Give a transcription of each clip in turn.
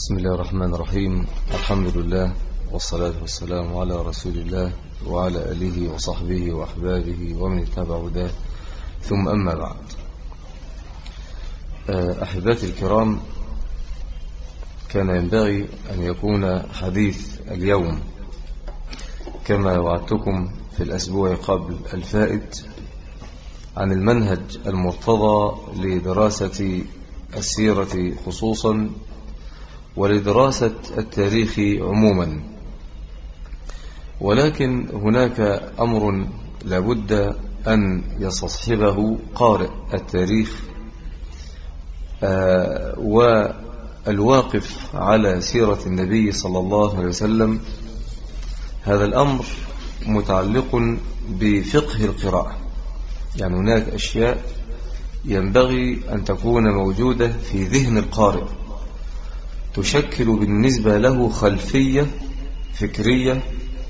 بسم الله الرحمن الرحيم الحمد لله والصلاة والسلام على رسول الله وعلى آله وصحبه وأحبابه ومن اتبع ذا ثم أما بعد أحباتي الكرام كان ينبغي أن يكون حديث اليوم كما وعدتكم في الأسبوع قبل الفائت عن المنهج المرتضى لدراسة السيرة خصوصا ولدراسة التاريخ عموما. ولكن هناك أمر لابد أن يستصحبه قارئ التاريخ والواقف على سيرة النبي صلى الله عليه وسلم. هذا الأمر متعلق بفقه القراءة. يعني هناك أشياء ينبغي أن تكون موجودة في ذهن القارئ. تشكل بالنسبة له خلفية فكرية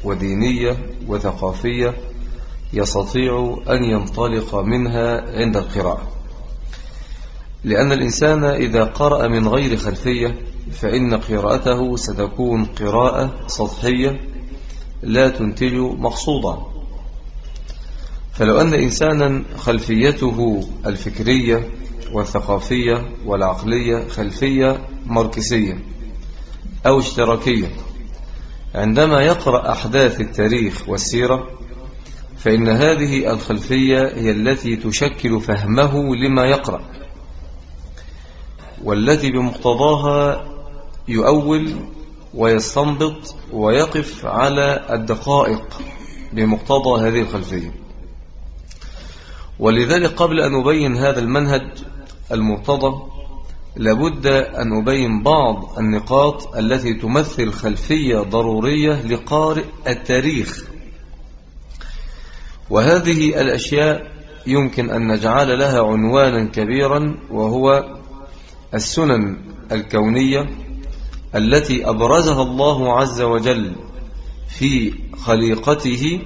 ودينية وثقافية يستطيع أن ينطلق منها عند القراءة. لأن الإنسان إذا قرأ من غير خلفية فإن قراءته ستكون قراءة سطحية لا تنتج مقصودا. فلو أن إنسانا خلفيته الفكرية والثقافية والعقلية خلفية ماركسية أو اشتراكية. عندما يقرأ أحداث التاريخ والسيرة فإن هذه الخلفية هي التي تشكل فهمه لما يقرأ والتي بمقتضاها يؤول ويستنبط ويقف على الدقائق بمقتضى هذه الخلفية. ولذلك قبل أن أبين هذا المنهج المرتضى لابد أن أبين بعض النقاط التي تمثل خلفية ضرورية لقارئ التاريخ. وهذه الأشياء يمكن أن نجعل لها عنوانا كبيرا وهو السنن الكونية التي أبرزها الله عز وجل في خليقته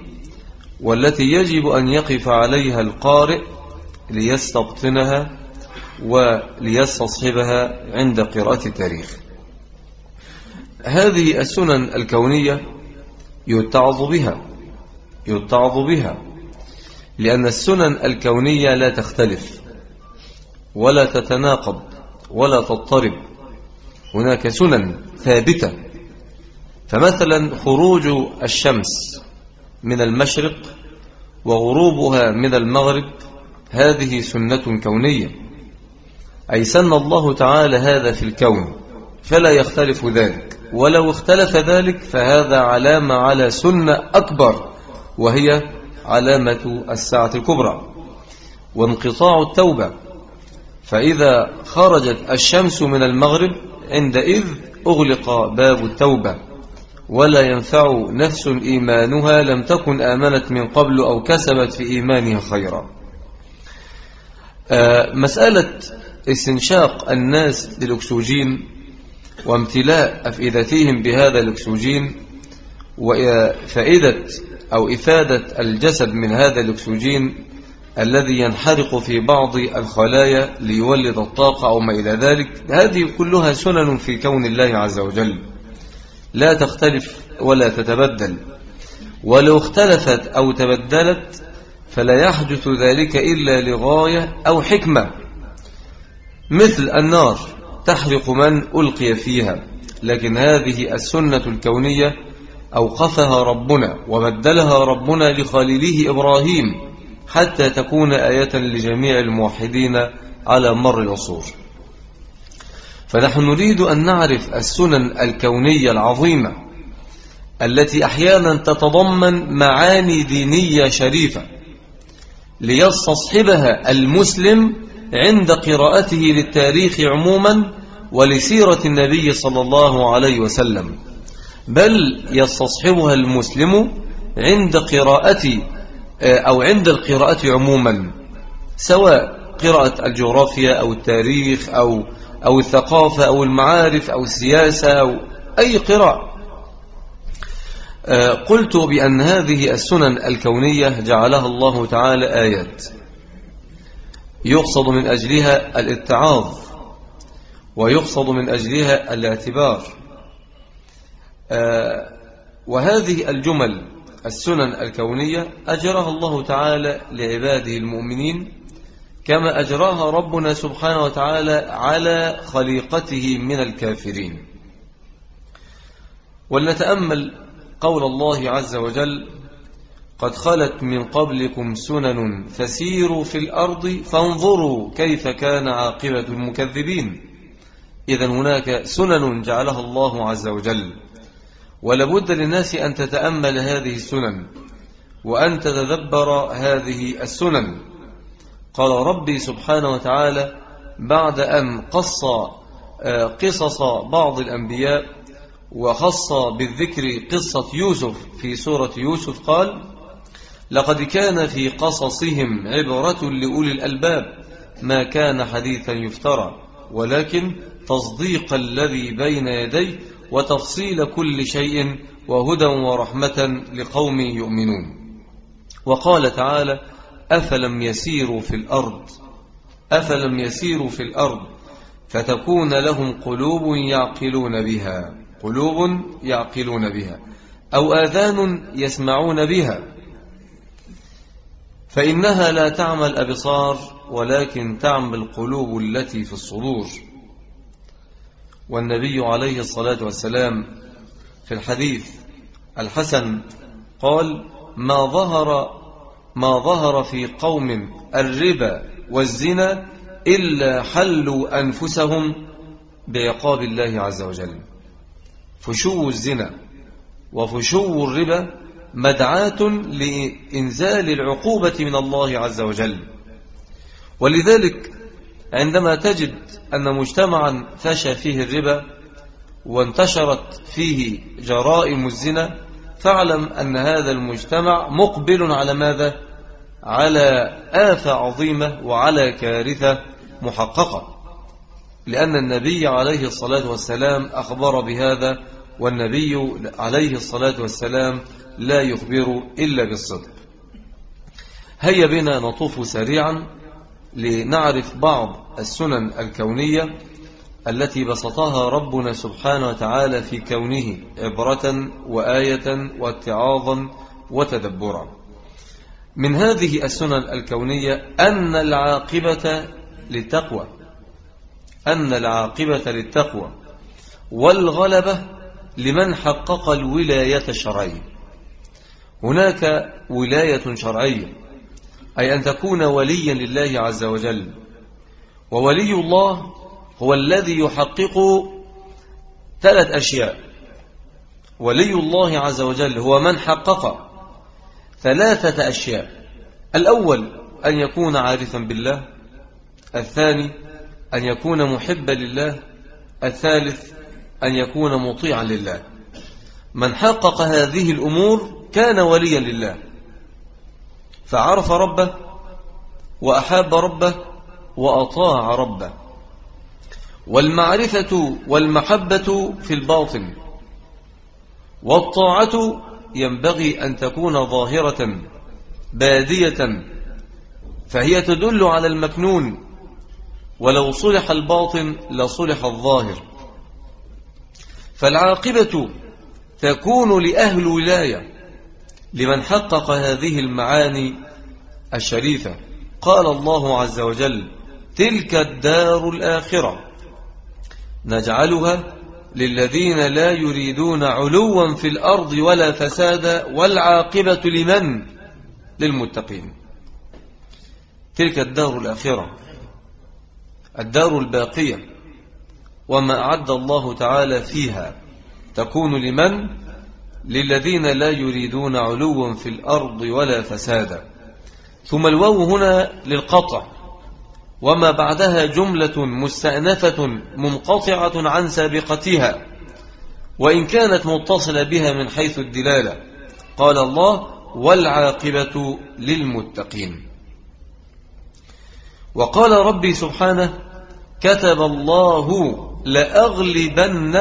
والتي يجب أن يقف عليها القارئ ليستبطنها وليستصحبها عند قراءة التاريخ. هذه السنن الكونية يتعظ بها يتعظ بها لأن السنن الكونية لا تختلف ولا تتناقض ولا تضطرب. هناك سنن ثابتة فمثلا خروج الشمس من المشرق وغروبها من المغرب هذه سنة كونية. أي سن الله تعالى هذا في الكون فلا يختلف ذلك. ولو اختلف ذلك فهذا علامة على سنة أكبر وهي علامة الساعة الكبرى. وانقطاع التوبة فإذا خرجت الشمس من المغرب عندئذ أغلق باب التوبة. ولا ينفع نفس إيمانها لم تكن آمنت من قبل أو كسبت في إيمانها خيرا. مسألة استنشاق الناس للأكسجين وامتلاء أفئدتهم بهذا الأكسجين وفائدة أو إفادة الجسد من هذا الأكسجين الذي ينحرق في بعض الخلايا ليولد الطاقة أو ما إلى ذلك هذه كلها سنن في كون الله عز وجل. لا تختلف ولا تتبدل. ولو اختلفت أو تبدلت فلا يحدث ذلك إلا لغاية أو حكمة. مثل النار تحرق من ألقي فيها لكن هذه السنة الكونية أوقفها ربنا وبدلها ربنا لخليله إبراهيم حتى تكون آية لجميع الموحدين على مر العصور. فنحن نريد أن نعرف السنن الكونية العظيمة التي أحيانا تتضمن معاني دينية شريفة ليستصحبها المسلم عند قراءته للتاريخ عموما ولسيرة النبي صلى الله عليه وسلم بل يستصحبها المسلم عند قراءة أو عند القراءة عموما سواء قراءة الجغرافيا أو التاريخ أو, أو الثقافة أو المعارف أو السياسة أو أي قراءة. قلت بأن هذه السنن الكونية جعلها الله تعالى آيات يقصد من أجلها الاتعاظ ويقصد من أجلها الاعتبار. آه، وهذه الجمل السنن الكونية أجرها الله تعالى لعباده المؤمنين كما أجراها ربنا سبحانه وتعالى على خليقته من الكافرين. ولنتأمل قول الله عز وجل قد خلت من قبلكم سنن فسيروا في الأرض فانظروا كيف كان عاقبة المكذبين إذا هناك سنن جعلها الله عز وجل. ولابد للناس أن تتأمل هذه السنن وأن تتدبر هذه السنن. قال ربي سبحانه وتعالى بعد أن قص آه، قصص بعض الأنبياء وخص بالذكر قصة يوسف في سورة يوسف قال لقد كان في قصصهم عبرة لأولي الألباب ما كان حديثا يفترى ولكن تصديق الذي بين يديه وتفصيل كل شيء وهدى ورحمة لقوم يؤمنون. وقال تعالى أفلم يسيروا في الأرض؟ أفلم يسيروا في الأرض؟ فتكون لهم قلوب يعقلون بها. قلوب يعقلون بها. أو آذان يسمعون بها. فإنها لا تعمى الأبصار ولكن تعمى القلوب التي في الصدور. والنبي عليه الصلاة والسلام في الحديث الحسن قال ما ظهر ما ظهر في قوم الربا والزنا إلا حلوا أنفسهم بعقاب الله عز وجل. فشو الزنا وفشو الربا مدعاة لإنزال العقوبة من الله عز وجل. ولذلك عندما تجد أن مجتمعا فشى فيه الربا وانتشرت فيه جرائم الزنا فاعلم أن هذا المجتمع مقبل على ماذا؟ على آفة عظيمة وعلى كارثة محققة لأن النبي عليه الصلاة والسلام أخبر بهذا والنبي عليه الصلاة والسلام لا يخبر إلا بالصدق هيا بنا نطوف سريعا لنعرف بعض السنن الكونية التي بسطها ربنا سبحانه وتعالى في كونه عبرة وآية واتعاظا وتدبرا. من هذه السنن الكونية أن العاقبة للتقوى أن العاقبة للتقوى والغلبة لمن حقق الولاية الشرعية هناك ولاية شرعية أي أن تكون وليا لله عز وجل وولي الله هو الذي يحقق ثلاث أشياء. ولي الله عز وجل هو من حقق ثلاثة أشياء. الأول أن يكون عارفا بالله. الثاني أن يكون محبا لله. الثالث أن يكون مطيعا لله. من حقق هذه الأمور كان وليا لله. فعرف ربه وأحاب ربه وأطاع ربه. والمعرفة والمحبة في الباطن والطاعة ينبغي أن تكون ظاهرة بادية فهي تدل على المكنون. ولو صلح الباطن لصلح الظاهر. فالعاقبة تكون لأهل ولاية لمن حقق هذه المعاني الشريفة. قال الله عز وجل تلك الدار الآخرة. نجعلها للذين لا يريدون علوا في الأرض ولا فسادا والعاقبة لمن؟ للمتقين. تلك الدار الآخرة الدار الباقية وما أعد الله تعالى فيها. تكون لمن؟ للذين لا يريدون علوا في الأرض ولا فسادا. ثم الواو هنا للقطع. وما بعدها جملة مستأنفة منقطعة عن سابقتها وإن كانت متصلة بها من حيث الدلالة. قال الله والعاقبة للمتقين وقال ربي سبحانه كتب الله لأغلبن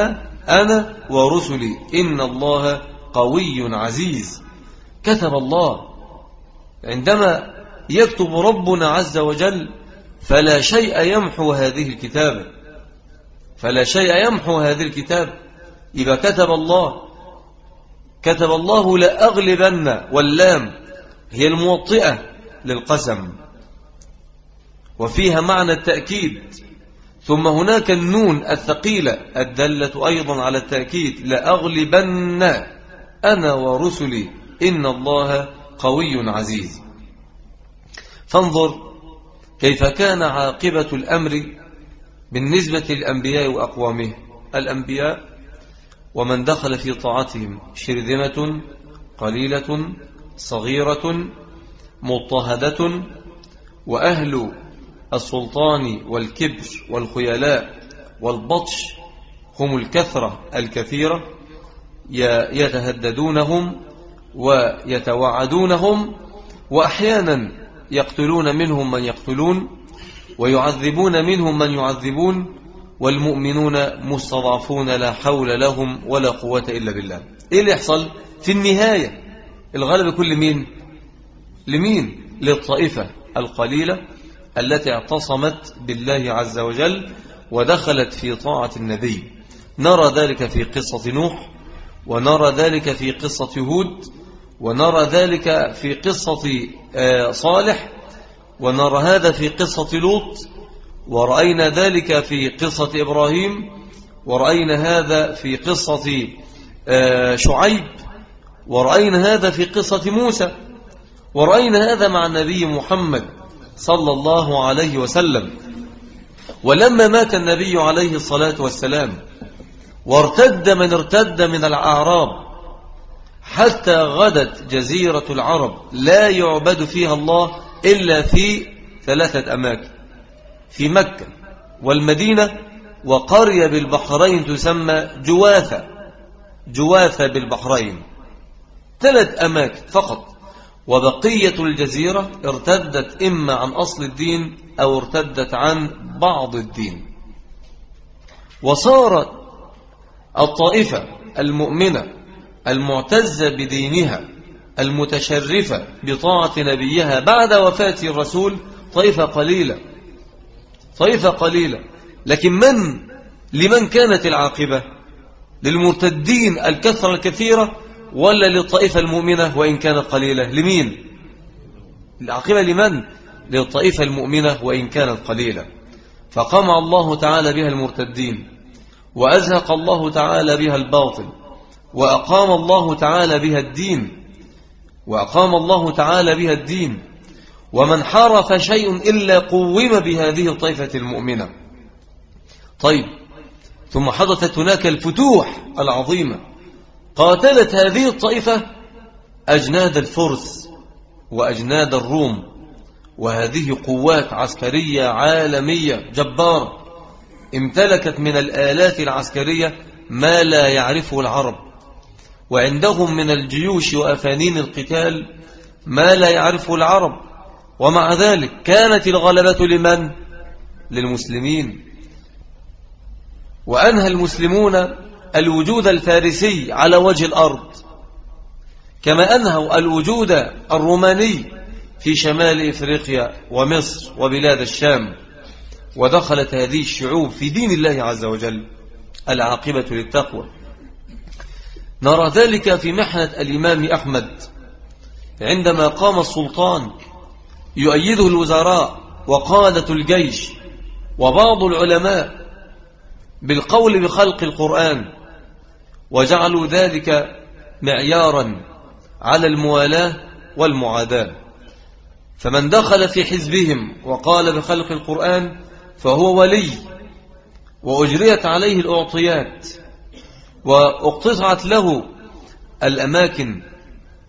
أنا ورسلي. إن الله قوي عزيز كتب الله. عندما يكتب ربنا عز وجل فلا شيء يمحو هذه الكتابة فلا شيء يمحو هذه الكتاب. إذا كتب الله كتب الله لأغلبن واللام هي الموطئة للقسم. وفيها معنى التأكيد. ثم هناك النون الثقيلة الدالة أيضا على التأكيد. لأغلبن أنا ورسلي. إن الله قوي عزيز. فانظر كيف كان عاقبة الأمر بالنسبة للأنبياء وأقوامه؟ الأنبياء ومن دخل في طاعتهم شرذمة قليلة صغيرة مضطهدة وأهل السلطان والكبر والخيلاء والبطش هم الكثرة الكثيرة يتهددونهم ويتوعدونهم وأحيانا يقتلون منهم من يقتلون ويعذبون منهم من يعذبون والمؤمنون مستضعفون لا حول لهم ولا قوة إلا بالله. إيه اللي يحصل؟ في النهاية الغلب كل مين لمين؟ للطائفة القليلة التي اعتصمت بالله عز وجل ودخلت في طاعة النبي. نرى ذلك في قصة نوح ونرى ذلك في قصة هود ونرى ذلك في قصة آه، صالح ونرى هذا في قصة لوط ورأينا ذلك في قصة إبراهيم ورأينا هذا في قصة آه، شعيب ورأينا هذا في قصة موسى ورأينا هذا مع النبي محمد صلى الله عليه وسلم. ولما مات النبي عليه الصلاة والسلام وارتد من ارتد من الأعراب حتى غدت جزيرة العرب لا يعبد فيها الله إلا في ثلاثة أماكن. في مكة والمدينة وقرية بالبحرين تسمى جواثة جواثة بالبحرين. ثلاث أماكن فقط. وبقية الجزيرة ارتدت إما عن أصل الدين أو ارتدت عن بعض الدين. وصارت الطائفة المؤمنة المعتزة بدينها المتشرفة بطاعة نبيها بعد وفاة الرسول طائفة قليلة طائفة قليلة. لكن من؟ لمن كانت العاقبة؟ للمرتدين الكثرة الكثيرة ولا للطائفة المؤمنة وإن كانت قليلة؟ لمين؟ العاقبة لمن؟ للطائفة المؤمنة وإن كانت قليلة. فقمع الله تعالى بها المرتدين وأزهق الله تعالى بها الباطل. وأقام الله تعالى بها الدين وأقام الله تعالى بها الدين ومن حرف شيء إلا قوم بهذه الطائفة المؤمنة. طيب ثم حدثت هناك الفتوح العظيمة. قاتلت هذه الطائفة أجناد الفرس وأجناد الروم وهذه قوات عسكرية عالمية. جبارة امتلكت من الآلات العسكرية ما لا يعرفه العرب. وعندهم من الجيوش وأفانين القتال ما لا يعرفه العرب. ومع ذلك كانت الغلبة لمن؟ للمسلمين. وأنهى المسلمون الوجود الفارسي على وجه الأرض. كما أنهوا الوجود الروماني في شمال إفريقيا ومصر وبلاد الشام. ودخلت هذه الشعوب في دين الله عز وجل العاقبة للتقوى. نرى ذلك في محنة الإمام أحمد. عندما قام السلطان يؤيده الوزراء وقادة الجيش وبعض العلماء بالقول بخلق القرآن وجعلوا ذلك معيارا على الموالاة والمعاداة. فمن دخل في حزبهم وقال بخلق القرآن فهو ولي وأجريت عليه الأعطيات. واقتطعت له الأماكن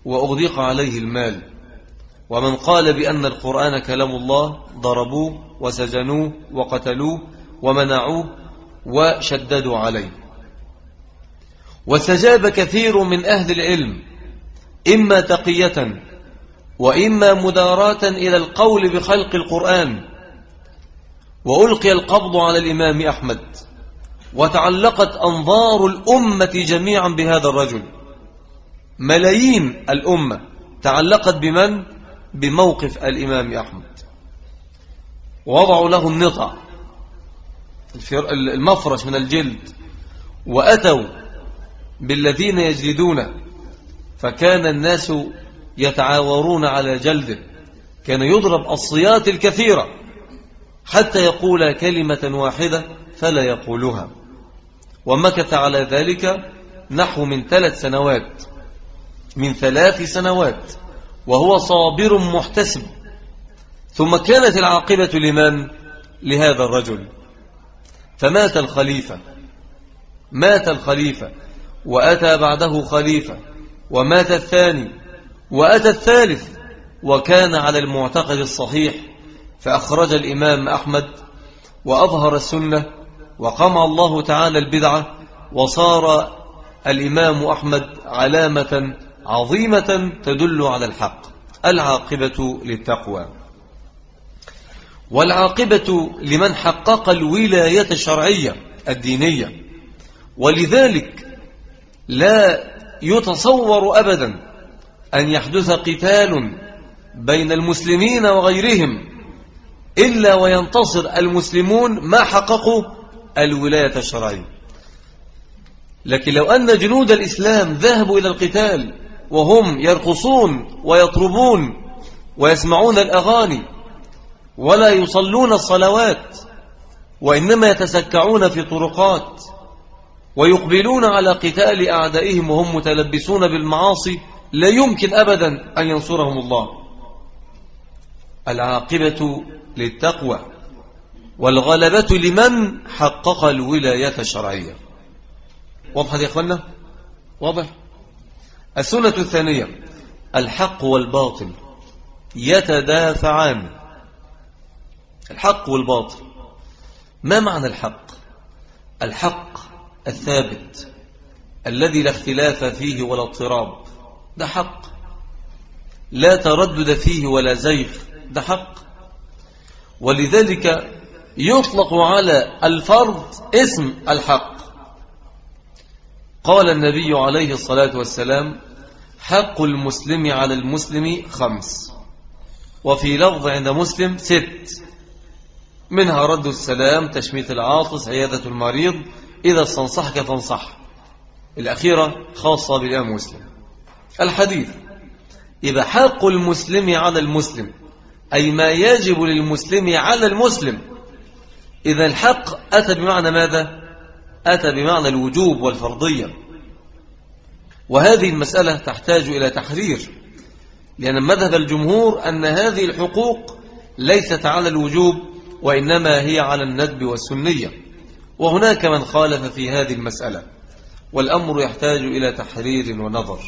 وأغدق عليه المال. ومن قال بأن القرآن كلام الله ضربوه وسجنوه وقتلوه ومنعوه وشددوا عليه. واستجاب كثير من أهل العلم إما تقية وإما مداراة إلى القول بخلق القرآن. وألقي القبض على الإمام أحمد. وتعلقت أنظار الأمة جميعا بهذا الرجل. ملايين الأمة تعلقت بمن؟ بموقف الإمام أحمد. وضعوا له النطع المفرش من الجلد. وأتوا بالذين يجلدون فكان الناس يتعاورون على جلده. كان يضرب الصيات الكثيرة. حتى يقول كلمة واحدة فلا يقولها. ومكث على ذلك نحو من ثلاث سنوات. من ثلاث سنوات. وهو صابر محتسب. ثم كانت العاقبة لمن؟ لهذا الرجل. فمات الخليفة. مات الخليفة. وأتى بعده خليفة. ومات الثاني. وأتى الثالث. وكان على المعتقد الصحيح. فأخرج الإمام أحمد. وأظهر السنة. وقمع الله تعالى البدعة وصار الإمام أحمد علامة عظيمة تدل على الحق العاقبة للتقوى. والعاقبة لمن حقق الولاية الشرعية الدينية. ولذلك لا يتصور أبدا أن يحدث قتال بين المسلمين وغيرهم إلا وينتصر المسلمون ما حققوا الولاية الشرعية لكن لو أن جنود الإسلام ذهبوا إلى القتال وهم يرقصون ويطربون ويسمعون الأغاني ولا يصلون الصلوات وإنما يتسكعون في طرقات ويقبلون على قتال أعدائهم وهم متلبسون بالمعاصي لا يمكن أبدا أن ينصرهم الله. العاقبة للتقوى. والغلبة لمن حقق الولاية الشرعية. واضح يا أخوانا واضح؟ السنة الثانية الحق والباطل يتدافعان. الحق والباطل. ما معنى الحق؟ الحق الثابت الذي لا اختلاف فيه ولا اضطراب. ده حق. لا تردد فيه ولا زيغ. ده حق. ولذلك يطلق على الفرض اسم الحق. قال النبي عليه الصلاة والسلام حق المسلم على المسلم خمس وفي لفظ عند مسلم ست. منها رد السلام تشميت العاطس عيادة المريض إذا استنصحك فانصح. الأخيرة خاصة بالإمام مسلم. الحديث إذا حق المسلم على المسلم أي ما يجب للمسلم على المسلم إذا الحق أتى بمعنى ماذا؟ أتى بمعنى الوجوب والفرضية. وهذه المسألة تحتاج إلى تحرير لأن مذهب الجمهور أن هذه الحقوق ليست على الوجوب وإنما هي على الندب والسنية. وهناك من خالف في هذه المسألة والأمر يحتاج إلى تحرير ونظر.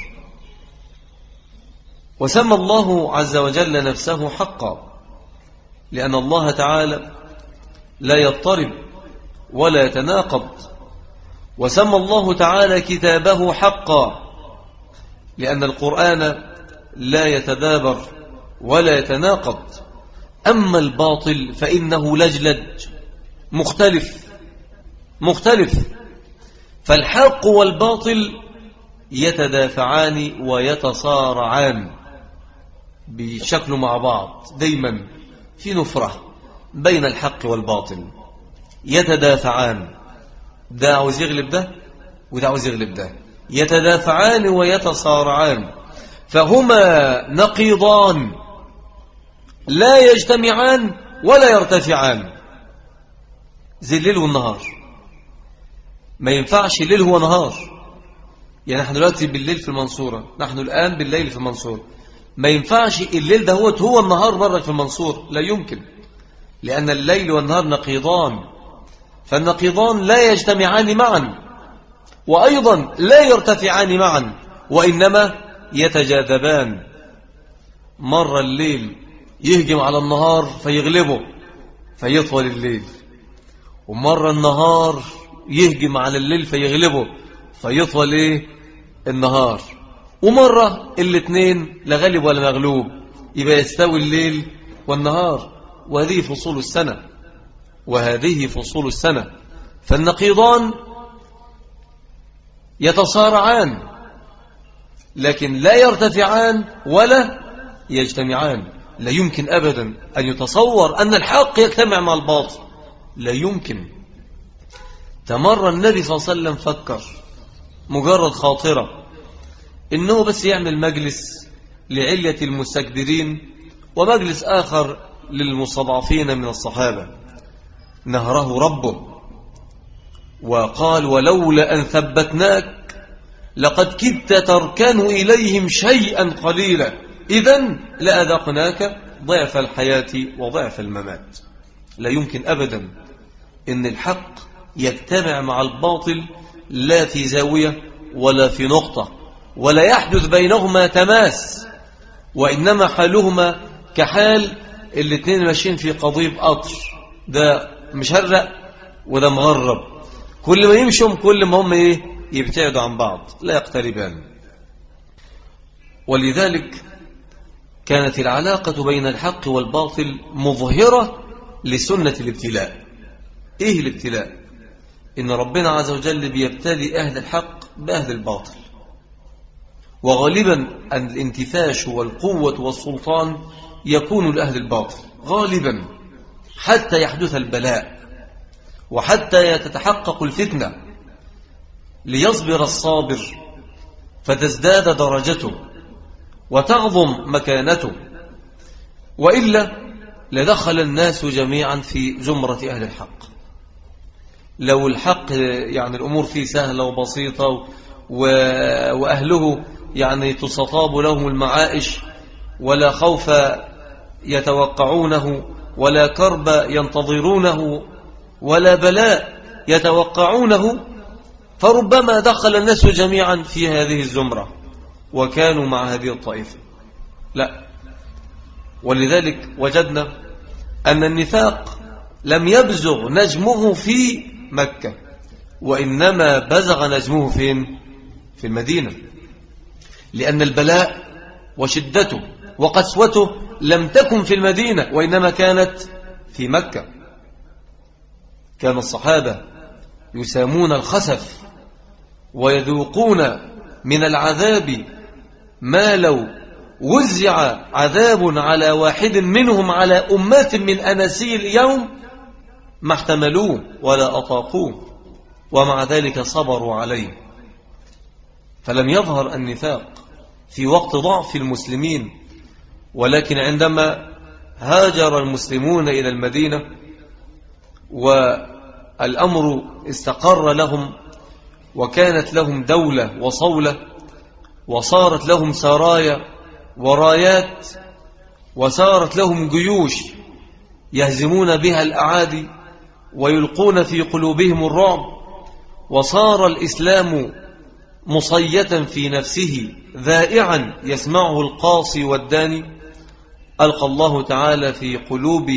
وسمى الله عز وجل نفسه حقا لأن الله تعالى لا يضطرب ولا يتناقض. وسمى الله تعالى كتابه حقا لأن القرآن لا يتدابر ولا يتناقض. أما الباطل فإنه لجلج مختلف مختلف. فالحق والباطل يتدافعان ويتصارعان بشكل مع بعض دايما في نفرة. بين الحق والباطل. يتدافعان. ده عاوز يغلب ده وده عاوز يغلب ده. يتدافعان ويتصارعان. فهما نقيضان. لا يجتمعان ولا يرتفعان. زي الليل والنهار. ما ينفعش الليل هو نهار. يعني نحن دلوقتي بالليل في المنصورة. نحن الآن بالليل في المنصورة. ما ينفعش الليل ده هو هو النهار مرة في المنصور لا يمكن. لأن الليل والنهار نقيضان فالنقيضان لا يجتمعان معا وأيضا لا يرتفعان معا وإنما يتجاذبان. مر الليل يهجم على النهار فيغلبه فيطول الليل. ومر النهار يهجم على الليل فيغلبه فيطول إيه؟ النهار. ومرة الاثنين لا غالب ولا مغلوب يبقى يستوي الليل والنهار. وهذه فصول السنة وهذه فصول السنة. فالنقيضان يتصارعان لكن لا يرتفعان ولا يجتمعان. لا يمكن أبدا أن يتصور أن الحق يجتمع مع الباطل. لا يمكن. تمر النبي صلى الله عليه وسلم فكر مجرد خاطرة إنه بس يعمل مجلس لعلية المستكبرين ومجلس آخر للمستضعفين من الصحابة. نهره ربه. وقال ولولا أن ثبتناك لقد كدت تركن إليهم شيئا قليلا. إذا لأذقناك ضعف الحياة وضعف الممات. لا يمكن أبدا إن الحق يجتمع مع الباطل لا في زاوية ولا في نقطة ولا يحدث بينهما تماس وإنما حالهما كحال الاثنين ماشيين في قضيب قطر ده مشرق وده مغرب. كل ما يمشوا كل ما هم إيه؟ يبتعدوا عن بعض. لا يقتربان. ولذلك كانت العلاقة بين الحق والباطل مظهرة لسنة الابتلاء. إيه الابتلاء؟ إن ربنا عز وجل بيبتلي أهل الحق بأهل الباطل. وغالبا الانتفاش والقوة والسلطان يكون لأهل الباطل غالبا حتى يحدث البلاء وحتى تتحقق الفتنة ليصبر الصابر فتزداد درجته وتعظم مكانته وإلا لدخل الناس جميعا في زمرة أهل الحق. لو الحق يعني الأمور فيه سهلة وبسيطة وأهله يعني تستطاب لهم المعائش ولا خوف يتوقعونه ولا كرب ينتظرونه ولا بلاء يتوقعونه فربما دخل الناس جميعا في هذه الزمرة وكانوا مع هذه الطائفة. لا. ولذلك وجدنا أن النفاق لم يبزغ نجمه في مكة وإنما بزغ نجمه فين في المدينة لأن البلاء وشدته وقسوته لم تكن في المدينة وإنما كانت في مكة. كان الصحابة يسامون الخسف ويذوقون من العذاب ما لو وزع عذاب على واحد منهم على أمات من أناسي اليوم ما احتملوه ولا أطاقوه ومع ذلك صبروا عليه. فلم يظهر النفاق في وقت ضعف المسلمين. ولكن عندما هاجر المسلمون إلى المدينة والأمر استقر لهم وكانت لهم دولة وصولة وصارت لهم سرايا ورايات وصارت لهم جيوش يهزمون بها الأعادي ويلقون في قلوبهم الرعب وصار الإسلام مصيتا في نفسه ذائعا يسمعه القاصي والداني ألقى الله تعالى في قلوب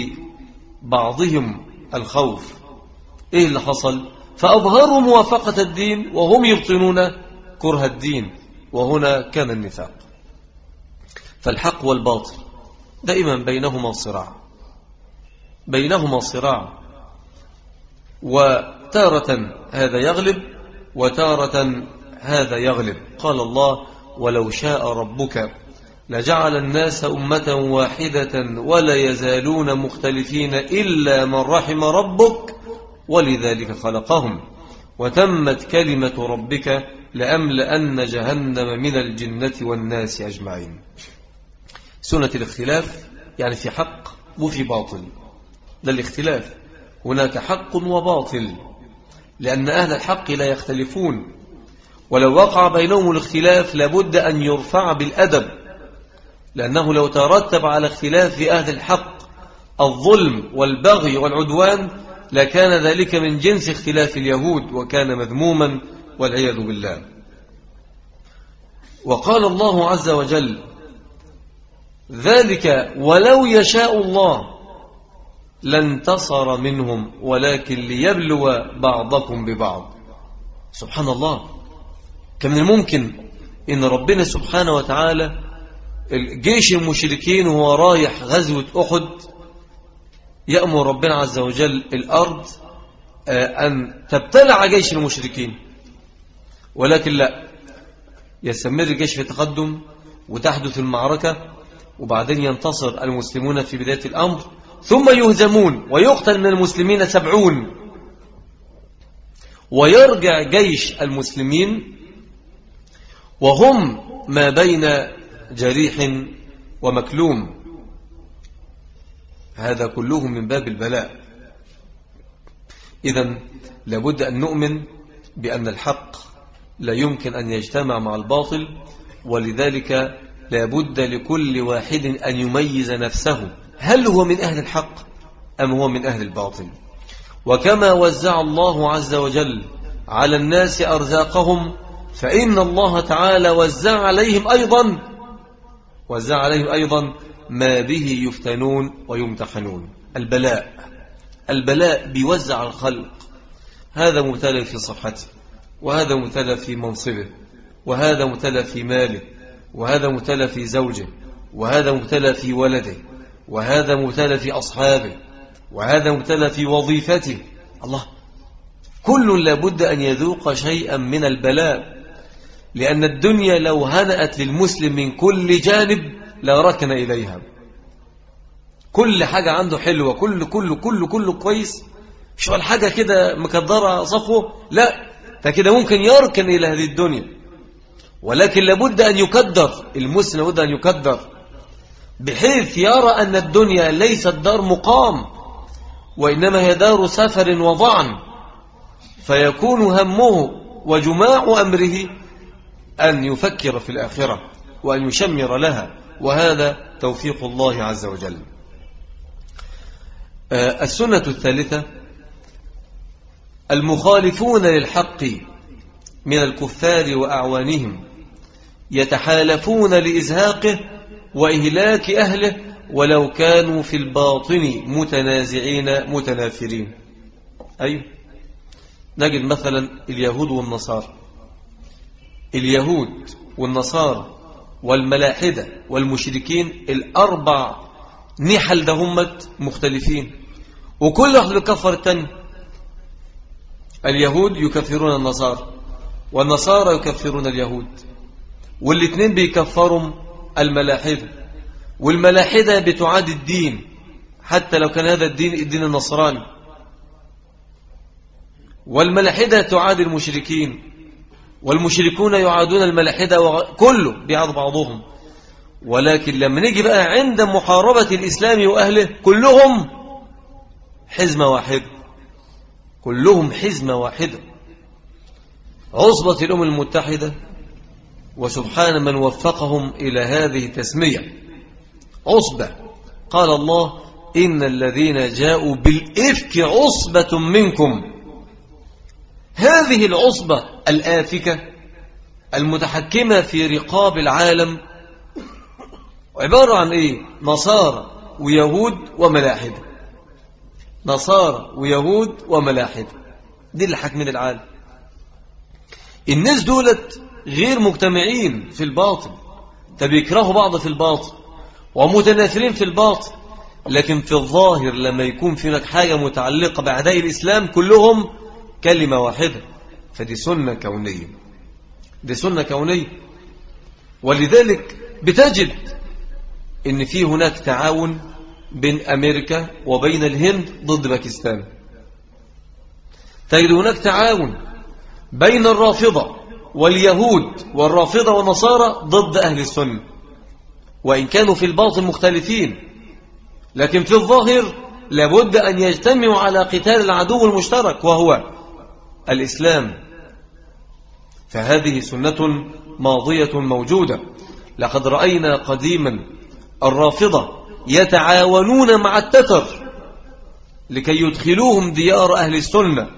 بعضهم الخوف. إيه اللي حصل؟ فأظهروا موافقة الدين وهم يبطنون كره الدين وهنا كان النفاق. فالحق والباطل دائما بينهما صراع. بينهما صراع. وتارة هذا يغلب وتارة هذا يغلب. قال الله ولو شاء ربك لجعل الناس أمة واحدة ولا يزالون مختلفين إلا من رحم ربك ولذلك خلقهم. وتمت كلمة ربك لأملأن جهنم من الجنة والناس أجمعين. سنة الاختلاف يعني في حق وفي باطل. ده الاختلاف هناك حق وباطل لأن أهل الحق لا يختلفون. ولو وقع بينهم الاختلاف لابد أن يرفع بالأدب. لأنه لو ترتب على اختلاف أهل الحق الظلم والبغي والعدوان لكان ذلك من جنس اختلاف اليهود وكان مذموما والعياذ بالله. وقال الله عز وجل ذلك ولو يشاء الله لانتصر منهم ولكن ليبلو بعضكم ببعض. سبحان الله. كان من الممكن إن ربنا سبحانه وتعالى جيش المشركين وهو رايح غزوة أحد يأمر ربنا عز وجل الأرض أن تبتلع جيش المشركين. ولكن لا يستمر الجيش في التقدم وتحدث المعركة وبعدين ينتصر المسلمون في بداية الأمر. ثم يهزمون ويقتل من المسلمين سبعون. ويرجع جيش المسلمين وهم ما بين جريح ومكلوم. هذا كله من باب البلاء. إذا لابد أن نؤمن بأن الحق لا يمكن أن يجتمع مع الباطل ولذلك لابد لكل واحد أن يميز نفسه. هل هو من أهل الحق أم هو من أهل الباطل؟ وكما وزع الله عز وجل على الناس أرزاقهم فإن الله تعالى وزع عليهم أيضا وزع عليهم أيضا ما به يفتنون ويمتحنون. البلاء. البلاء بيوزع الخلق. هذا مبتلى في صحته وهذا مبتلى في منصبه وهذا مبتلى في ماله وهذا مبتلى في زوجه وهذا مبتلى في ولده وهذا مبتلى في أصحابه وهذا مبتلى في وظيفته. الله كل لابد أن يذوق شيئا من البلاء. لأن الدنيا لو هنأت للمسلم من كل جانب لركن إليها. كل حاجة عنده حلوة كل كل كل كل كويس. شو الحاجة كده مكدرة صفوة. لا ده كده ممكن يركن إلى هذه الدنيا. ولكن لابد أن يكدر المسلم لابد أن يكدر. بحيث يرى أن الدنيا ليست دار مقام وإنما هي دار سفر وضعن. فيكون همه وجماع أمره أن يفكر في الآخرة وأن يشمر لها وهذا توفيق الله عز وجل. آه، السنة الثالثة المخالفون للحق من الكفار وأعوانهم يتحالفون لإزهاقه وإهلاك أهله ولو كانوا في الباطن متنازعين متنافرين. أيوه نجد مثلا اليهود والنصارى. اليهود والنصارى والملاحدة والمشركين الأربع نحل دهمت مختلفين. وكل واحد يكفر التاني اليهود يكفرون النصارى والنصارى يكفرون اليهود. والاثنين بيكفروا الملاحدة والملاحدة بتعاد الدين حتى لو كان هذا الدين الدين النصراني. والملاحدة تعاد المشركين. والمشركون يعادون الملاحدة وكله بيعاد بعضهم. ولكن لما نيجي بقى عند محاربة الإسلام وأهله كلهم حزمة واحدة كلهم حزمة واحدة عصبة الأمم المتحدة وسبحان من وفقهم إلى هذه التسمية. عصبة. قال الله إن الذين جاءوا بالإفك عصبة منكم. هذه العصبة الآفكة المتحكمة في رقاب العالم عبارة عن إيه؟ نصارى ويهود وملاحدة نصارى ويهود وملاحدة دي اللي حاكمين العالم. الناس دولت غير مجتمعين في الباطل. تبيكرهوا بعض في الباطل ومتناثرين في الباطل. لكن في الظاهر لما يكون في حاجة متعلقة بأعداء الإسلام كلهم كلمة واحدة فدي سنة كونية. دي سنة كونية. ولذلك بتجد إن في هناك تعاون بين أمريكا وبين الهند ضد باكستان. تجد هناك تعاون بين الرافضة واليهود والرافضة والنصارى ضد أهل السنة. وإن كانوا في الباطن مختلفين لكن في الظاهر لابد أن يجتمعوا على قتال العدو المشترك وهو الإسلام فهذه سنة ماضية موجودة. لقد رأينا قديما الرافضة يتعاونون مع التتر لكي يدخلوهم ديار أهل السنة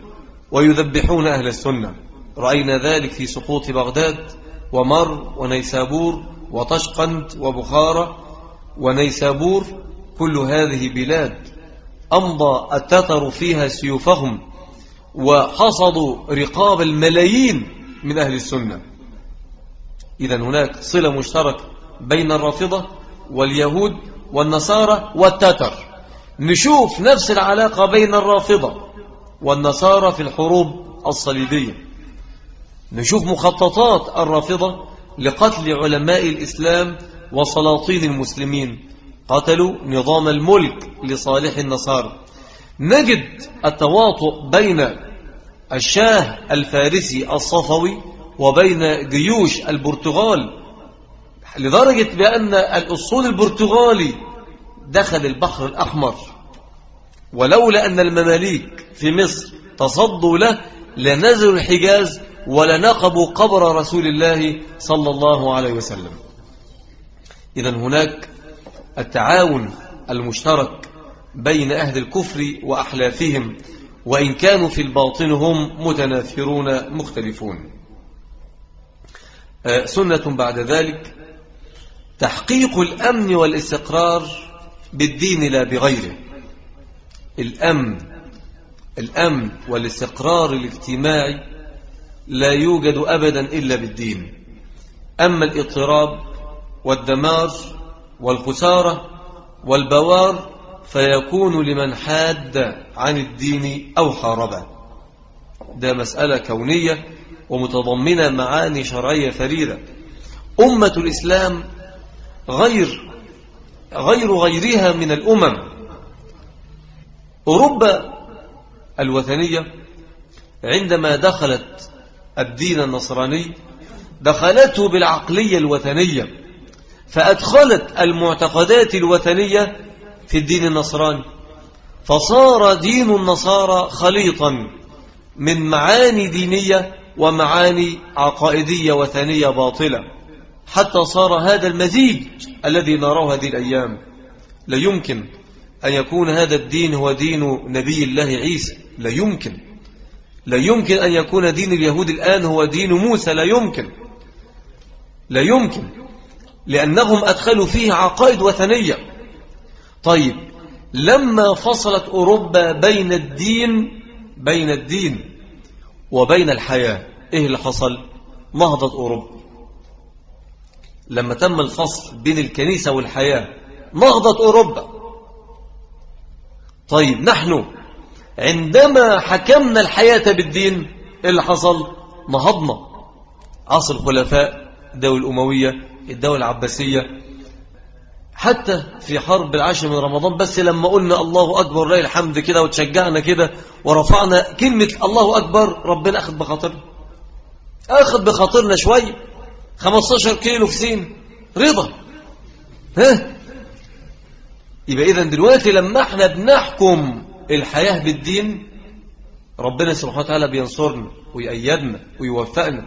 ويذبحون أهل السنة. رأينا ذلك في سقوط بغداد ومر ونيسابور وطشقند وبخارى ونيسابور. كل هذه بلاد أمضى التتر فيها سيوفهم وحصدوا رقاب الملايين من أهل السنة. إذا هناك صلة مشتركة بين الرافضة واليهود والنصارى والتتر. نشوف نفس العلاقة بين الرافضة والنصارى في الحروب الصليبية. نشوف مخططات الرافضة لقتل علماء الإسلام وسلاطين المسلمين. قتلوا نظام الملك لصالح النصارى. نجد التواطؤ بين الشاه الفارسي الصفوي وبين جيوش البرتغال لدرجة بأن الأسطول البرتغالي دخل البحر الأحمر. ولولا أن المماليك في مصر تصدوا له لنزلوا الحجاز ولنقبوا قبر رسول الله صلى الله عليه وسلم. إذا هناك التعاون المشترك بين أهل الكفر وأحلافهم وإن كانوا في الباطن هم متنافرون مختلفون. آه، سنة بعد ذلك. تحقيق الأمن والاستقرار بالدين لا بغيره. الأمن الأمن والاستقرار الاجتماعي لا يوجد أبدا إلا بالدين. أما الاضطراب والدمار والخسارة والبوار فيكون لمن حاد عن الدين أو حاربه ده مسألة كونية ومتضمنة معاني شرعية فريدة. أمة الإسلام غير غير غيرها من الأمم. أوروبا الوثنية عندما دخلت الدين النصراني دخلته بالعقلية الوثنية فأدخلت المعتقدات الوثنية في الدين النصراني. فصار دين النصارى خليطا من معاني دينية ومعاني عقائدية وثنية باطلة. حتى صار هذا المزيج الذي نراه هذه الأيام. لا يمكن أن يكون هذا الدين هو دين نبي الله عيسى. لا يمكن. لا يمكن أن يكون دين اليهود الآن هو دين موسى. لا يمكن. لا يمكن. لأنهم أدخلوا فيه عقائد وثنية. طيب لما فصلت أوروبا بين الدين بين الدين وبين الحياة إيه اللي حصل؟ نهضة أوروبا. لما تم الفصل بين الكنيسة والحياة نهضة أوروبا. طيب نحن عندما حكمنا الحياة بالدين إيه اللي حصل؟ نهضنا. عصر الخلفاء الدولة الأموية الدولة العباسية حتى في حرب العاشر من رمضان بس لما قلنا الله أكبر لله الحمد كده وتشجعنا كده ورفعنا كلمة الله أكبر ربنا أخذ بخاطرنا. أخذ بخاطرنا شوية 15 كيلو في سين. رضا. ها؟ يبقى إذا دلوقتي لما إحنا بنحكم الحياة بالدين ربنا سبحانه وتعالى بينصرنا ويأيدنا ويوفقنا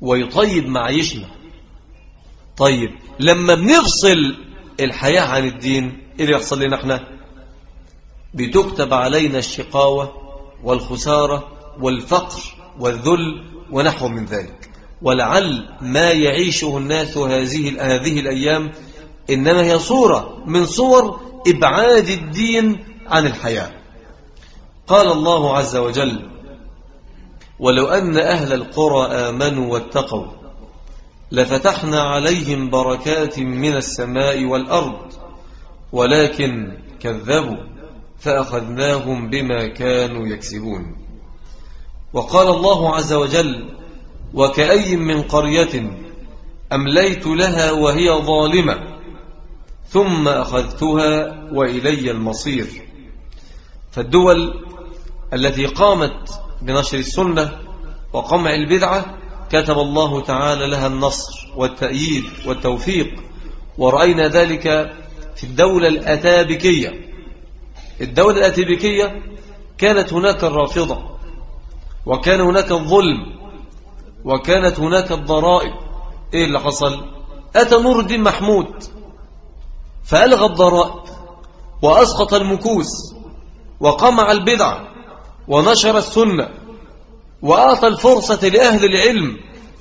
ويطيب معيشنا طيب لما بنفصل الحياة عن الدين إيه اللي يحصل لنا إحنا؟ بتكتب علينا الشقاوة والخسارة والفقر والذل ونحو من ذلك. ولعل ما يعيشه الناس هذه هذه الأيام إنما هي صورة من صور إبعاد الدين عن الحياة. قال الله عز وجل ولو أن أهل القرى آمنوا واتقوا لفتحنا عليهم بركات من السماء والأرض ولكن كذبوا فأخذناهم بما كانوا يكسبون. وقال الله عز وجل وكأي من قرية أمليت لها وهي ظالمة ثم أخذتها وإلي المصير. فالدول التي قامت بنشر السنة وقمع البدعة كتب الله تعالى لها النصر والتأييد والتوفيق ورأينا ذلك في الدولة الأتابكية. الدولة الأتابكية كانت هناك الرافضة وكان هناك الظلم وكانت هناك الضرائب. إيه اللي حصل؟ أتى نور الدين محمود فألغى الضرائب وأسقط المكوس وقمع البدعة ونشر السنة. وأعطى الفرصة لأهل العلم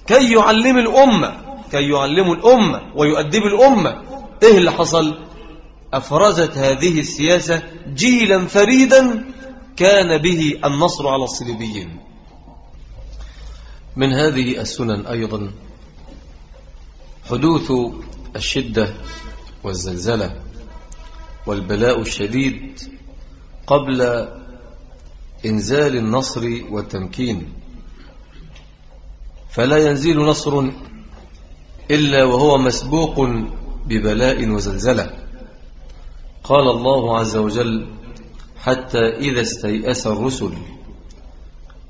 كي يعلم الأمة كي يعلموا الأمة ويؤدب الأمة. إيه اللي حصل؟ أفرزت هذه السياسة جيلا فريدا كان به النصر على الصليبيين. من هذه السنن أيضا حدوث الشدة والزلزلة والبلاء الشديد قبل إنزال النصر والتمكين. فلا ينزل نصر إلا وهو مسبوق ببلاء وزلزلة. قال الله عز وجل حتى إذا استيأس الرسل.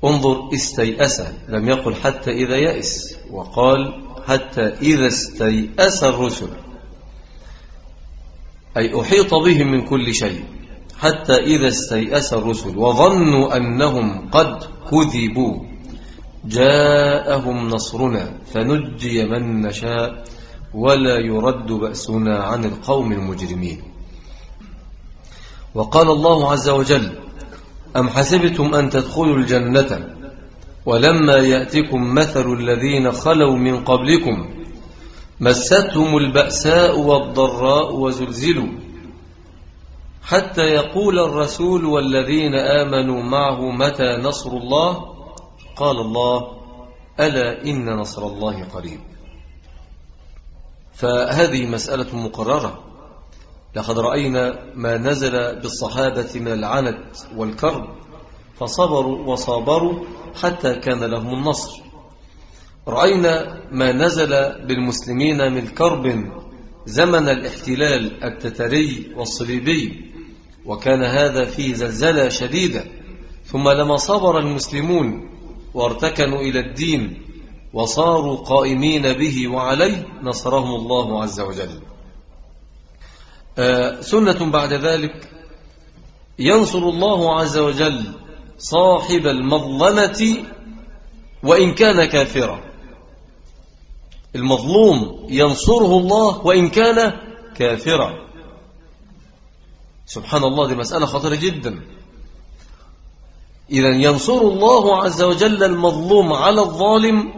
انظر استيأس لم يقل حتى إذا يأس وقال حتى إذا استيأس الرسل. أي أحيط بهم من كل شيء. حتى إذا استيأس الرسل وظنوا أنهم قد كذبوا. جاءهم نصرنا فنجي من نشاء ولا يرد بأسنا عن القوم المجرمين. وقال الله عز وجل أم حسبتم أن تدخلوا الجنة ولما يأتكم مثل الذين خلوا من قبلكم؟ مستهم البأساء والضراء وزلزلوا. حتى يقول الرسول والذين آمنوا معه متى نصر الله؟ قال الله ألا إن نصر الله قريب. فهذه مسألة مقررة. لقد رأينا ما نزل بالصحابة من العنت والكرب فصبروا وصابروا حتى كان لهم النصر. رأينا ما نزل بالمسلمين من كرب زمن الاحتلال التتري والصليبي. وكان هذا فيه زلزلة شديدة. ثم لما صبر المسلمون وارتكنوا إلى الدين وصاروا قائمين به وعليه نصرهم الله عز وجل. آه، سنة بعد ذلك ينصر الله عز وجل صاحب المظلمة وإن كان كافرا. المظلوم ينصره الله وإن كان كافرا. سبحان الله دي مسألة خطيرة جدا. إذا ينصر الله عز وجل المظلوم على الظالم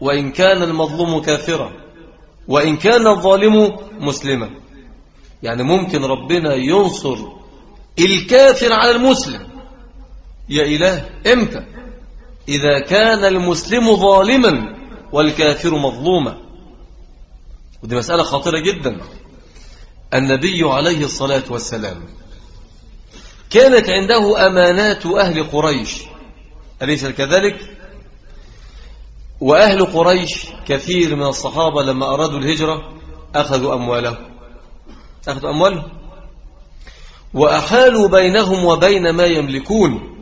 وإن كان المظلوم كافرا وإن كان الظالم مسلما. يعني ممكن ربنا ينصر الكافر على المسلم. يا إله إمتى؟ إذا كان المسلم ظالما والكافر مظلوما. ودي مسألة خطيرة جدا. النبي عليه الصلاة والسلام. كانت عنده أمانات أهل قريش. أليس كذلك؟ وأهل قريش كثير من الصحابة لما أرادوا الهجرة أخذوا أموالهم. أخذوا أموالهم. وأحالوا بينهم وبين ما يملكون.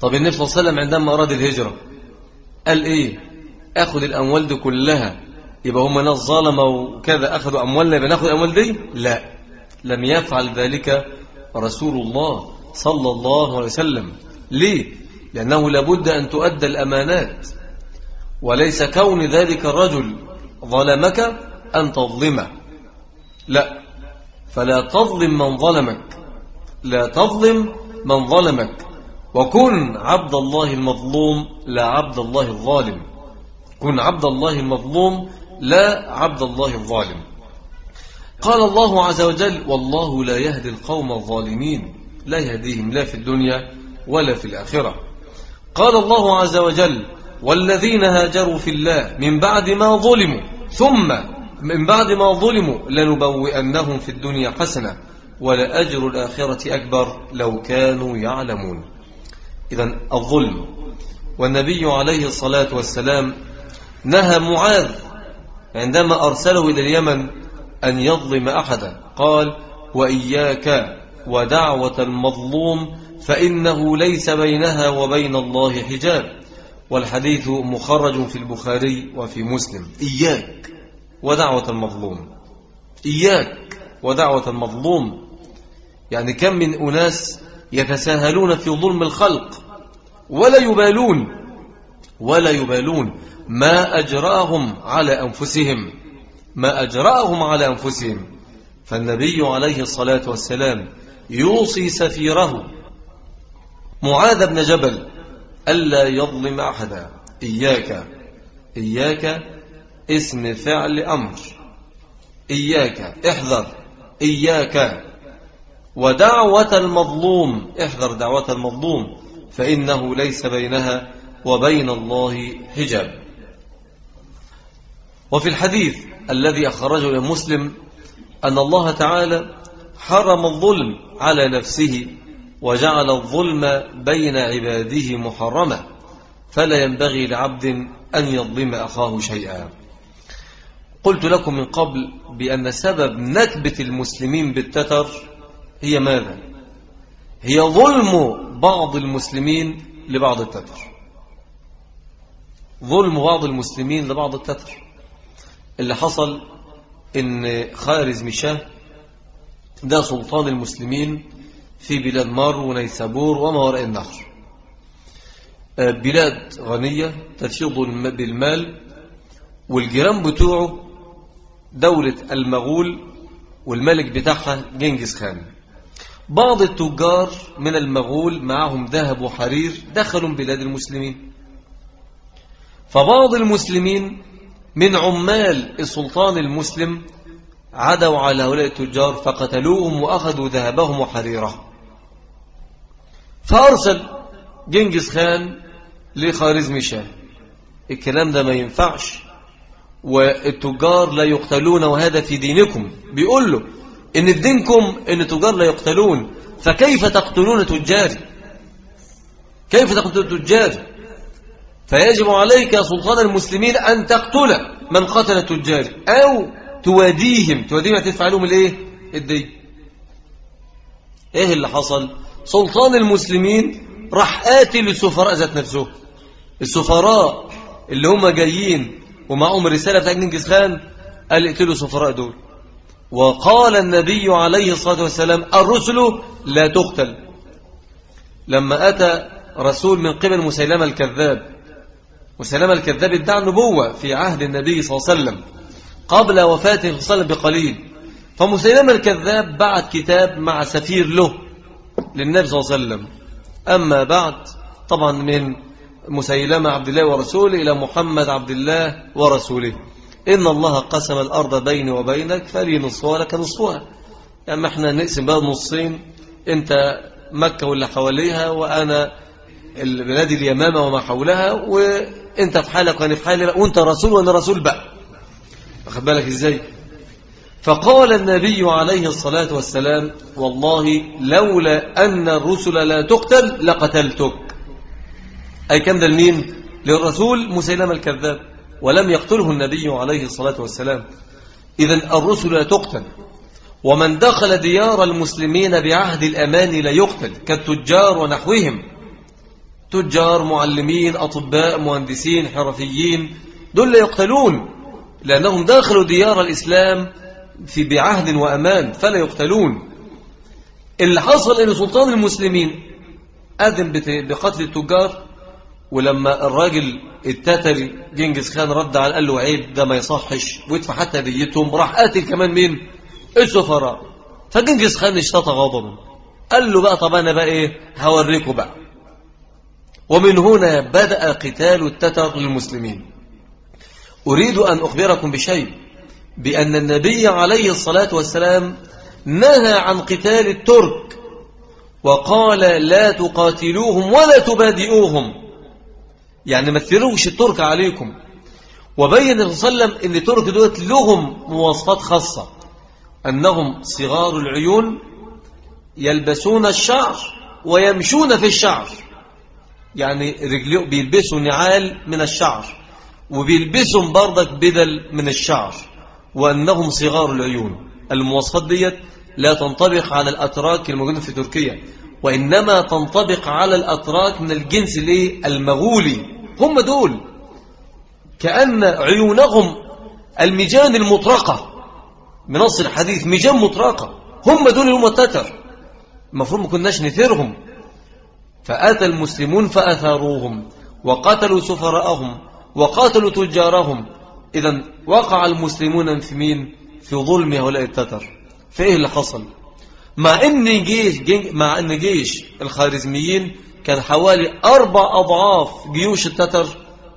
طب النبي صلى الله عليه وسلم عندما أراد الهجرة قال إيه؟ أخذ الأموال دي كلها. يبقى هم ناس ظلمة وكذا أخذوا أموالنا يبقى ناخذ الأموال دي؟ لا. لم يفعل ذلك رسول الله صلى الله عليه وسلم. ليه؟ لأنه لابد أن تؤدى الأمانات. وليس كون ذلك الرجل ظلمك أن تظلمه. لا. فلا تظلم من ظلمك. لا تظلم من ظلمك. وكن عبد الله المظلوم لا عبد الله الظالم. كن عبد الله المظلوم لا عبد الله الظالم. قال الله عز وجل والله لا يهدي القوم الظالمين لا يهديهم لا في الدنيا ولا في الآخرة. قال الله عز وجل والذين هاجروا في الله من بعد ما ظلموا ثم من بعد ما ظلموا لنبوئنهم في الدنيا حسنة ولأجر الآخرة أكبر لو كانوا يعلمون. إذا الظلم والنبي عليه الصلاة والسلام نهى معاذ عندما أرسله إلى اليمن أن يظلم أحدا قال وإياك ودعوة المظلوم فإنه ليس بينها وبين الله حجاب. والحديث مخرج في البخاري وفي مسلم. إياك ودعوة المظلوم. إياك ودعوة المظلوم. يعني كم من أناس يتساهلون في ظلم الخلق ولا يبالون ولا يبالون. ما أجراهم على أنفسهم. ما أجراهم على أنفسهم. فالنبي عليه الصلاة والسلام يوصي سفيره معاذ بن جبل ألا يظلم أحدا. إياك إياك اسم فعل أمر. إياك احذر. إياك ودعوة المظلوم احذر دعوة المظلوم فإنه ليس بينها وبين الله حجاب. وفي الحديث الذي أخرجه المسلم أن الله تعالى حرم الظلم على نفسه وجعل الظلم بين عباده محرمة فلا ينبغي لعبد أن يظلم أخاه شيئا. قلت لكم من قبل بأن سبب نكبة المسلمين بالتتر هي ماذا؟ هي ظلم بعض المسلمين لبعض التتر. ظلم بعض المسلمين لبعض التتر. اللي حصل إن خارز مشاه ده سلطان المسلمين في بلاد مر ونيسابور وما وراء النهر. آه، بلاد غنية تفيض بالمال والجيران بتوعه دولة المغول والملك بتاعها جنجز خان. بعض التجار من المغول معهم ذهب وحرير دخلوا بلاد المسلمين. فبعض المسلمين من عمال السلطان المسلم عدوا على هؤلاء التجار فقتلوهم وأخذوا ذهبهم وحريرهم. فأرسل جنجز خان لخارزم شاه الكلام ده ما ينفعش. والتجار لا يقتلون وهذا في دينكم. بيقول له إن في دينكم إن التجار لا يقتلون فكيف تقتلون تجاري؟ كيف تقتلون تجاري؟ فيجب عليك يا سلطان المسلمين أن تقتل من قتل تجاري أو تواديهم تواديهم هتدفع لهم الإيه؟ الدين. إيه اللي حصل؟ سلطان المسلمين راح قاتل السفراء ذات نفسه. السفراء اللي هم جايين ومعهم رسالة بتاع جنكيز خان قال اقتلوا السفراء دول. وقال النبي عليه الصلاة والسلام الرسل لا تقتل. لما أتى رسول من قبل مسيلمة الكذاب مسيلمة الكذاب ادعى النبوة في عهد النبي صلى الله عليه وسلم قبل وفاته صلى الله عليه وسلم بقليل. فمسيلمة الكذاب بعت كتاب مع سفير له للنبي صلى الله عليه وسلم. أما بعد طبعا من مسيلمة عبد الله ورسوله إلى محمد عبد الله ورسوله. إن الله قسم الأرض بيني وبينك فلي نصفها لك نصفها يعني إحنا نقسم بقى نصين أنت مكة واللي حواليها وأنا البلاد اليمامة وما حولها وانت في حالك وأنا في حالي وأنت رسول وأنا رسول بقى. واخد بالك إزاي؟ فقال النبي عليه الصلاة والسلام والله لولا أن الرسل لا تقتل لقتلتك. أي كم ده لمين للرسول مسيلمة الكذاب ولم يقتله النبي عليه الصلاة والسلام. إذا الرسل لا تقتل. ومن دخل ديار المسلمين بعهد الأمان لا يقتل كالتجار ونحوهم. تجار معلمين أطباء مهندسين حرفيين دول لا يقتلون لأنهم داخلوا ديار الإسلام في بعهد وأمان فلا يقتلون. اللي حصل أن سلطان المسلمين أذن بقتل التجار ولما الراجل التتري جنجز خان رد على قال له عيب ده ما يصحش ويدفع حتى ديتهم راح قاتل كمان مين؟ السفراء. فجنجز خان اشتطى غضبا قال له بقى طب أنا بقى إيه؟ هوريكم بقى. ومن هنا بدأ قتال التتر للمسلمين. أريد أن أخبركم بشيء بأن النبي عليه الصلاة والسلام نهى عن قتال الترك وقال لا تقاتلوهم ولا تبادئوهم. يعني ما تثيروش الترك عليكم. وبين وسلم إن الترك دوت لهم مواصفات خاصة أنهم صغار العيون يلبسون الشعر ويمشون في الشعر. يعني رجليهم بيلبسوا نعال من الشعر وبيلبسهم برضك بدل من الشعر وأنهم صغار العيون. المواصفات ديت لا تنطبق على الأتراك الموجودين في تركيا وإنما تنطبق على الأتراك من الجنس المغولي. هم دول. كأن عيونهم المجان المطرقة. بنص الحديث مجان مطرقة. هم دول هم التتر المفروض ما كناش نثيرهم. فأتى المسلمون فأثاروهم وقتلوا سفراءهم وقاتلوا تجارهم. إذا وقع المسلمون في مين في ظلم هؤلاء التتر. فإيه اللي حصل؟ مع إن جيش مع إن جيش الخارزميين كان حوالي أربع أضعاف جيوش التتر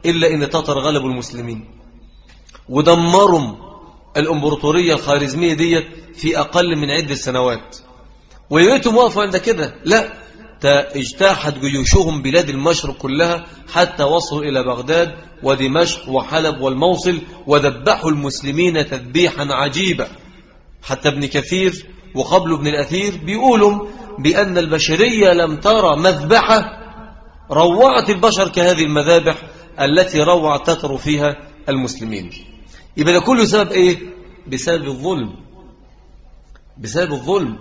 إلا أن التتر غلبوا المسلمين. ودمروا الأمبراطورية الخارزمية ديت في أقل من عدة سنوات. ويريتهم واقفوا عند كده. لا اجتاحت جيوشهم بلاد المشرق كلها حتى وصلوا إلى بغداد ودمشق وحلب والموصل وذبحوا المسلمين تذبيحا عجيبا. حتى ابن كثير وقبل ابن الأثير بيقولوا بأن البشرية لم ترى مذبحة روعت البشر كهذه المذابح التي روع تتر فيها المسلمين. يبقى ده كله سبب إيه؟ بسبب الظلم. بسبب الظلم.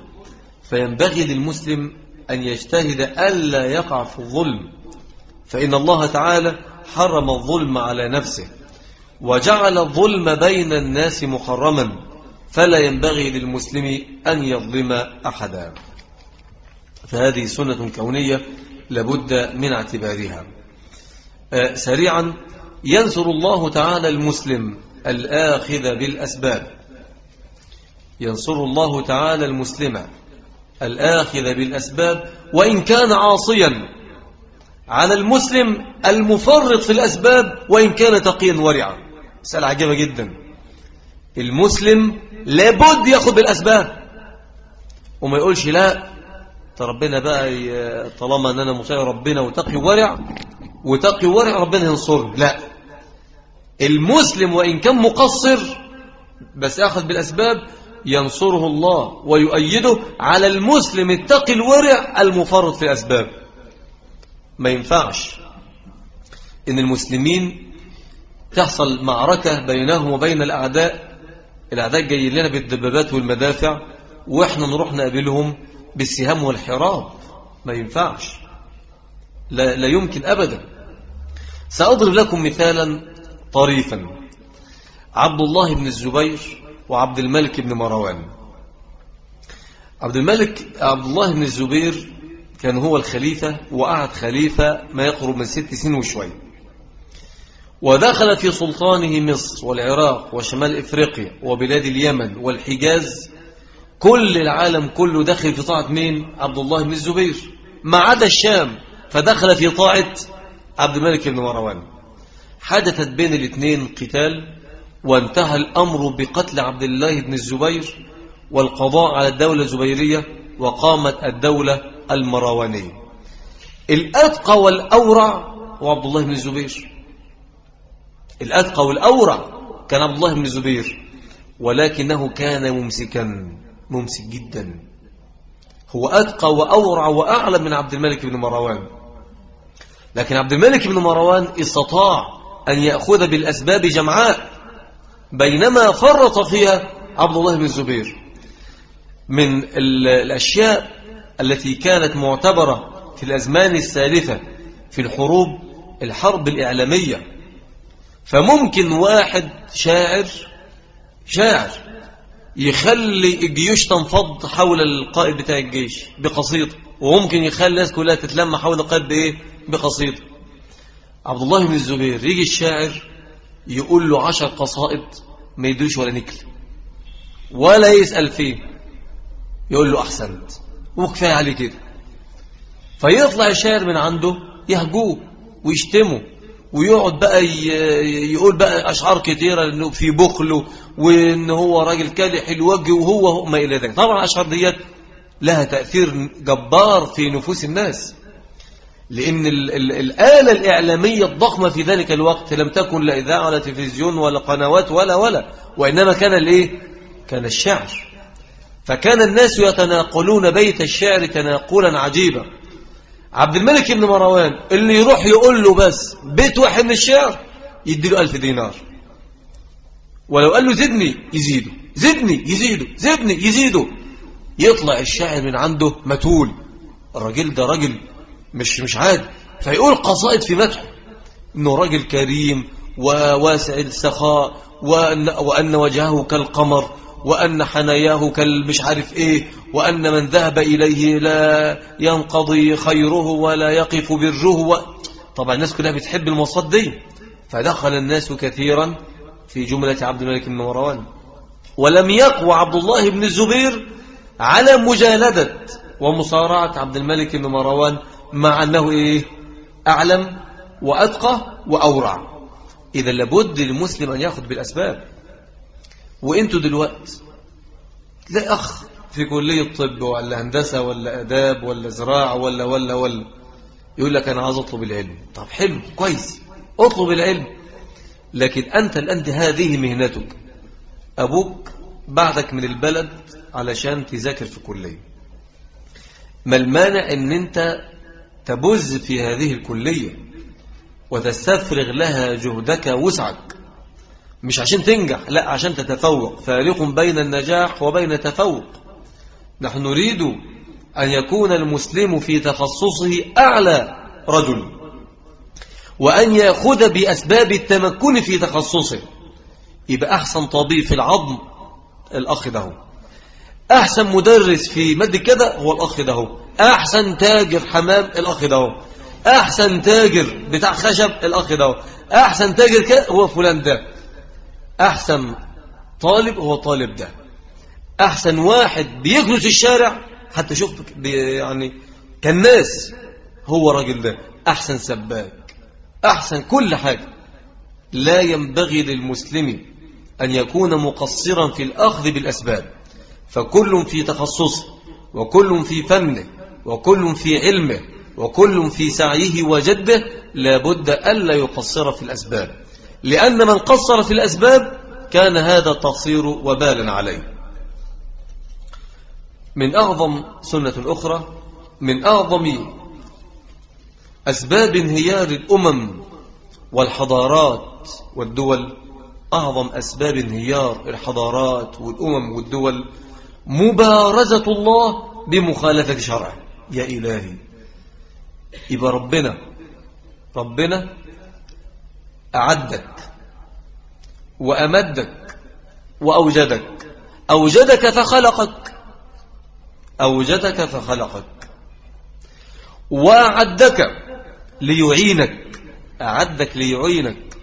فينبغي للمسلم أن يجتهد ألا يقع في الظلم فإن الله تعالى حرم الظلم على نفسه وجعل الظلم بين الناس محرما فلا ينبغي للمسلم أن يظلم أحدا. فهذه سنة كونية لابد من اعتبارها. آه، سريعا ينصر الله تعالى المسلم الآخذ بالأسباب. ينصر الله تعالى المسلم الآخذ بالأسباب وإن كان عاصيا على المسلم المفرط في الأسباب وإن كان تقيا ورعا. مسألة عجيبة جدا. المسلم لابد يأخذ بالأسباب. وما يقولش لا ربنا بقى طالما أن أنا مطيع ربنا وتقي ورع وتقي ورع ربنا ينصرني لا. المسلم وإن كان مقصر بس يأخذ بالأسباب ينصره الله ويؤيده على المسلم التقي الورع المفرط في الأسباب ما ينفعش إن المسلمين تحصل معركة بينهم وبين الأعداء. الأعداء جايين لنا بالدبابات والمدافع وإحنا نروح نقابلهم بالسهام والحراب. ما ينفعش. لا, لا يمكن أبدا. سأضرب لكم مثالا طريفا. عبد الله بن الزبير وعبد الملك بن مروان. عبد الملك عبد الله بن الزبير كان هو الخليفة وقعد خليفة ما يقرب من ست سنين وشوية ودخل في سلطانه مصر والعراق وشمال إفريقيا وبلاد اليمن والحجاز. كل العالم كله دخل في طاعة مين؟ عبد الله بن الزبير. ما عدا الشام فدخل في طاعة عبد الملك بن مروان. حدثت بين الاثنين قتال وانتهى الأمر بقتل عبد الله بن الزبير والقضاء على الدولة الزبيرية وقامت الدولة المروانية. الأتقى والأورع هو عبد الله بن الزبير. الأتقى والأورع كان عبد الله بن الزبير ولكنه كان ممسكا ممسك جدا. هو أتقى وأورع وأعلم من عبد الملك بن مروان. لكن عبد الملك بن مروان استطاع أن يأخذ بالأسباب جمعاء. بينما فرط فيها عبد الله بن الزبير. من الأشياء التي كانت معتبرة في الأزمان الثالثة في الحروب الحرب الإعلامية. فممكن واحد شاعر شاعر يخلي الجيوش تنفض حول القائد بتاع الجيش بقصيدة وممكن يخلي الناس كلها تتلم حول القائد بإيه؟ بقصيدة عبد الله بن الزبير يجي الشاعر يقول له عشر قصائد ما يدوش ولا نكل ولا يسأل فيه يقول له أحسنت وكفاية عليه كده. فيطلع الشاعر من عنده يهجوه ويشتمه ويقعد بقى يقول بقى أشعار كتيرة إنه في بخله وإن هو راجل كالح الوجه وهو ما إلى ذلك. طبعا الأشعار ديت لها تأثير جبار في نفوس الناس. لأن ال ال الآلة الإعلامية الضخمة في ذلك الوقت لم تكن لا إذاعة ولا تلفزيون ولا قنوات ولا ولا وإنما كان الإيه؟ كان الشعر. فكان الناس يتناقلون بيت الشعر تناقلا عجيبا. عبد الملك بن مروان اللي يروح يقول له بس بيت واحد من الشعر يدي له ألف دينار. ولو قال له زدني يزيده. زدني يزيده. زدني يزيده. يطلع الشاعر من عنده متول. الراجل ده راجل مش مش عادي فيقول قصائد في مدحه إنه راجل كريم وواسع السخاء وأن, وأن وجهه كالقمر وأن حناياه كالمش عارف إيه وأن من ذهب إليه لا ينقضي خيره ولا يقف بره. طبعا الناس كلها بتحب المواصفات دي. فدخل الناس كثيرا في جملة عبد الملك بن مروان. ولم يقوى عبد الله بن الزبير على مجالدة ومصارعة عبد الملك بن مروان مع أنه إيه؟ أعلم وأتقى وأورع. إذا لابد للمسلم أن يأخذ بالأسباب. وإنتوا دلوقت لا أخ في كلية طب ولا هندسة ولا أداب ولا زراعة ولا ولا ولا. يقول لك أنا عايز أطلب العلم. طب حلو كويس. أطلب العلم. لكن أنت الآن هذه مهنتك. أبوك بعدك من البلد علشان تذاكر في كلية. ما المانع أن أنت تبز في هذه الكلية وتستفرغ لها جهدك وسعك. مش عشان تنجح لا عشان تتفوق. فارق بين النجاح وبين التفوق. نحن نريد أن يكون المسلم في تخصصه أعلى رجل وأن يأخذ بأسباب التمكن في تخصصه. يبقى أحسن طبيب في العظم الأخ ده أحسن مدرس في مد كده هو الأخ ده أحسن تاجر حمام الأخ ده أحسن تاجر بتاع خشب الأخ ده أحسن تاجر كده هو فلان ده. أحسن طالب هو طالب ده. أحسن واحد بيكنس الشارع حتى شوف يعني كالناس هو راجل ده. أحسن سباك. أحسن كل حاجة. لا ينبغي للمسلم أن يكون مقصرا في الأخذ بالأسباب. فكل في تخصصه وكل في فنه وكل في علمه وكل في سعيه وجده لابد ألا يقصر في الأسباب. لأن من قصر في الأسباب كان هذا التقصير وبالا عليه. من أعظم سنة أخرى من أعظم أسباب انهيار الأمم والحضارات والدول أعظم أسباب انهيار الحضارات والأمم والدول مبارزة الله بمخالفة شرعه. يا إلهي. يبقى ربنا ربنا أعدك وأمدك وأوجدك. أوجدك فخلقك. أوجدك فخلقك. وأعدك ليعينك. أعدك ليعينك.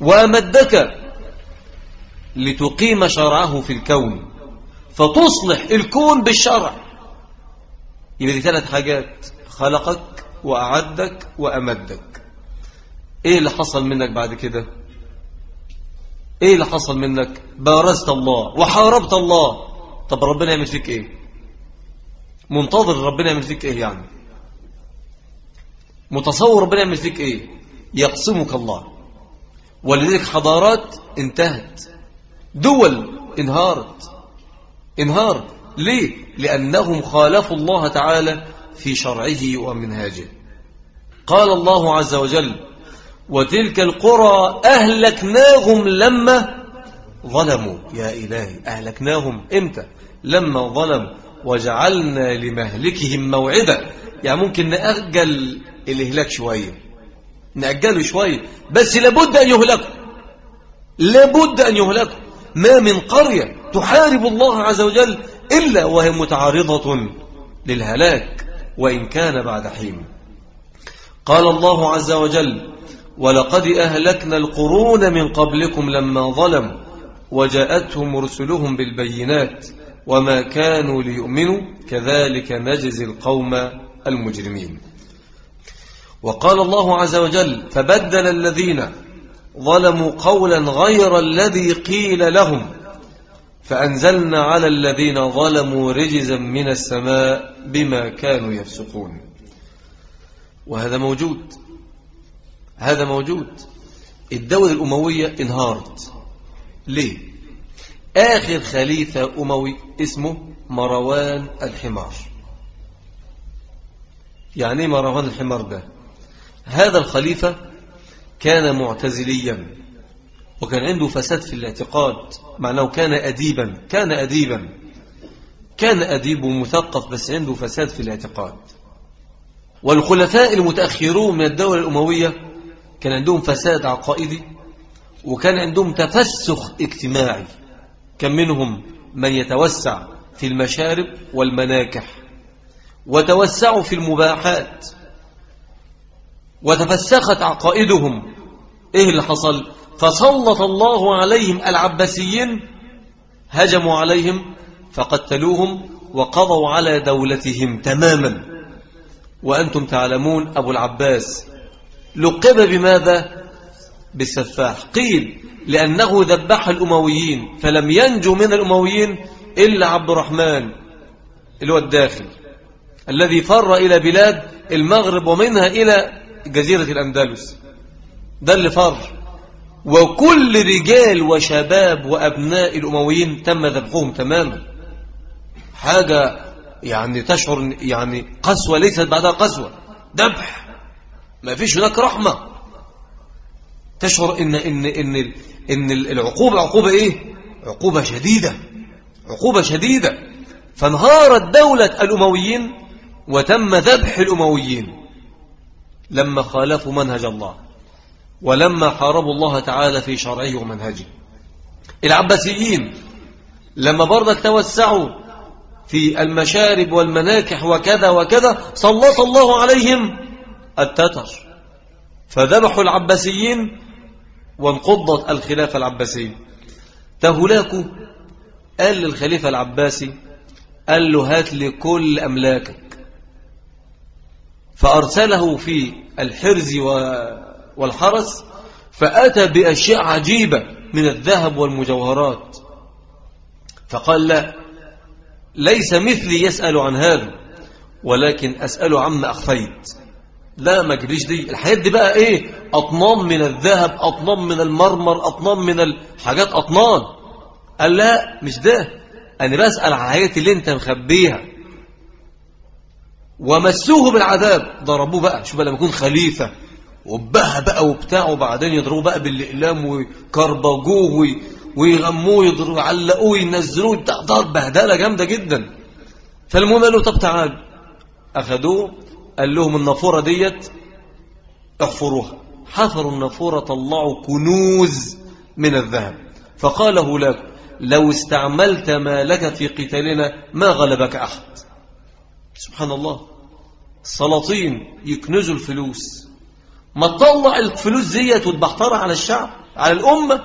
وأمدك لتقيم شرعه في الكون. فتصلح الكون بالشرع. يبقى دي ثلاث حاجات. خلقك وأعدك وأمدك. إيه اللي حصل منك بعد كده؟ إيه اللي حصل منك؟ بارزت الله وحاربت الله. طب ربنا يعمل فيك إيه؟ منتظر ربنا يعمل فيك إيه يعني؟ متصور ربنا يعمل فيك إيه؟ يقسمك الله. ولذلك حضارات انتهت. دول انهارت. انهار ليه؟ لأنهم خالفوا الله تعالى في شرعه ومنهاجه. قال الله عز وجل وتلك القرى أهلكناهم لما ظلموا. يا إلهي أهلكناهم إمتى؟ لما ظلموا. وجعلنا لمهلكهم موعدا. يعني ممكن نأجل الإهلاك شوية. نأجله شوية. بس لابد أن يهلكوا. لابد أن يهلكوا. ما من قرية تحارب الله عز وجل إلا وهي متعارضة للهلاك وإن كان بعد حين. قال الله عز وجل ولقد أهلكنا القرون من قبلكم لما ظلموا وجاءتهم رسلهم بالبينات وما كانوا ليؤمنوا كذلك نجزي القوم المجرمين. وقال الله عز وجل فبدل الذين ظلموا قولا غير الذي قيل لهم فأنزلنا على الذين ظلموا رجزا من السماء بما كانوا يفسقون. وهذا موجود. هذا موجود. الدولة الأموية انهارت. ليه؟ آخر خليفة أموي اسمه مروان الحمار. يعني مروان الحمار ده؟ هذا الخليفة كان معتزليا. وكان عنده فساد في الاعتقاد معناه كان أديبا كان أديبا كان أديب ومثقف بس عنده فساد في الاعتقاد. والخلفاء المتأخرون من الدولة الأموية كان عندهم فساد عقائدي وكان عندهم تفسخ اجتماعي كان منهم من يتوسع في المشارب والمناكح وتوسعوا في المباحات وتفسخت عقائدهم. إيه اللي حصل؟ فسلط الله عليهم العباسيين هجموا عليهم فقتلوهم وقضوا على دولتهم تماما. وأنتم تعلمون أبو العباس لقب بماذا؟ بالسفاح. قيل لأنه ذبح الأمويين فلم ينجو من الأمويين إلا عبد الرحمن اللي هو الداخل الذي فر إلى بلاد المغرب ومنها إلى جزيرة الأندلس. ده اللي فر. وكل رجال وشباب وأبناء الأمويين تم ذبحهم تماما. حاجة يعني تشعر يعني قسوة ليست بعدها قسوة. ذبح. ما فيش هناك رحمة. تشعر إن, إن, إن, إن العقوبة عقوبة إيه؟ عقوبة شديدة. عقوبة شديدة. فانهارت دولة الأمويين وتم ذبح الأمويين لما خالفوا منهج الله. ولما حاربوا الله تعالى في شرعه ومنهجه. العباسيين لما برضك توسعوا في المشارب والمناكح وكذا وكذا سلط الله عليهم التتر. فذبحوا العباسيين وانقضت الخلافة العباسية. تهلاكوا قال للخليفة العباسي قال له هات لي كل أملاكك. فأرسله في الحرز والحرس فأتى بأشياء عجيبة من الذهب والمجوهرات. فقال لا ليس مثلي يسأل عن هذا ولكن أسأل عما أخفيت. لا ما جريش دي. الحاجات دي بقى إيه؟ أطنان من الذهب أطنان من المرمر أطنان من الحاجات أطنان. قال لا مش ده. أنا بسأل عن الحاجات اللي أنت مخبيها. ومسوه بالعذاب. ضربوه بقى. شوف لما يكون خليفة. وبها بقى وبتاع وبعدين يضربوه بقى بالإقلام ويكربجوه ويغموه يعلقوه وينزلوه ضرب بهدلة جامدة جدا. فالمهم قالوا طب تعال. أخذوه قال لهم النافورة ديت احفروها. حفروا النافورة طلعوا كنوز من الذهب. فقال هولاك لو استعملت مالك في قتالنا ما غلبك أحد. سبحان الله. السلاطين يكنزوا الفلوس. ما تطلع الفلوس ديت وتبحترها على الشعب على الأمة.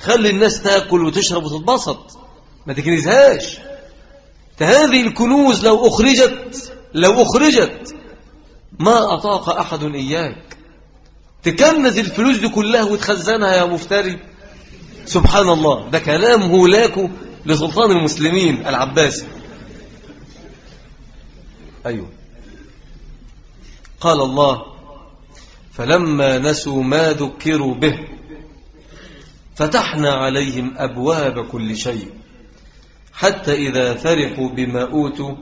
خلي الناس تاكل وتشرب وتتبسط. ما تكنزهاش. هذه الكنوز لو أخرجت لو أخرجت ما أطاق أحد إياك. تكنز الفلوس دي كلها وتخزنها يا مفتري. سبحان الله. ده كلام هولاكو لسلطان المسلمين العباسي. أيوه. قال الله فلما نسوا ما ذكروا به فتحنا عليهم أبواب كل شيء حتى إذا فرحوا بما أوتوا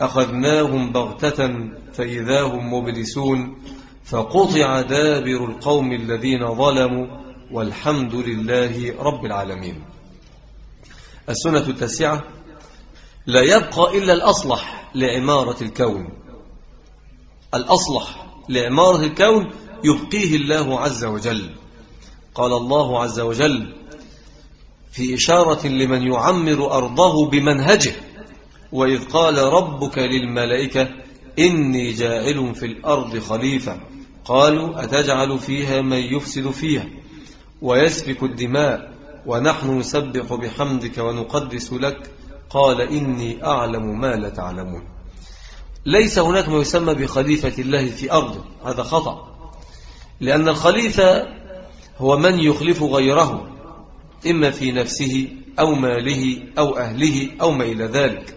أخذناهم بغتة فإذا هم مبلسون فقطع دابر القوم الذين ظلموا والحمد لله رب العالمين. السنة التاسعة لا يبقى إلا الأصلح لعمارة الكون. الأصلح لعمارة الكون يبقيه الله عز وجل. قال الله عز وجل في إشارة لمن يعمر أرضه بمنهجه وإذ قال ربك للملائكة إني جاعل في الأرض خليفة. قالوا أتجعل فيها من يفسد فيها؟ ويسفك الدماء ونحن نسبح بحمدك ونقدس لك. قال إني أعلم ما لا تعلمون. ليس هناك ما يسمى بخليفة الله في أرضه. هذا خطأ. لأن الخليفة هو من يخلف غيره إما في نفسه أو ماله أو أهله أو ما إلى ذلك.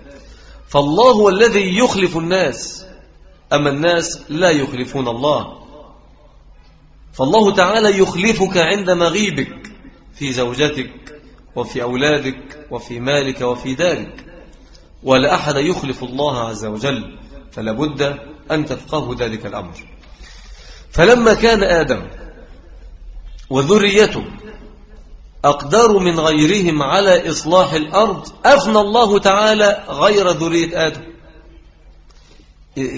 فالله هو الذي يخلف الناس أما الناس لا يخلفون الله. فالله تعالى يخلفك عند مغيبك في زوجتك وفي أولادك وفي مالك وفي دارك. ولا أحد يخلف الله عز وجل فلا بد أن تفقه ذلك الأمر. فلما كان آدم وذريته أقدر من غيرهم على إصلاح الأرض أفنى الله تعالى غير ذرية آدم.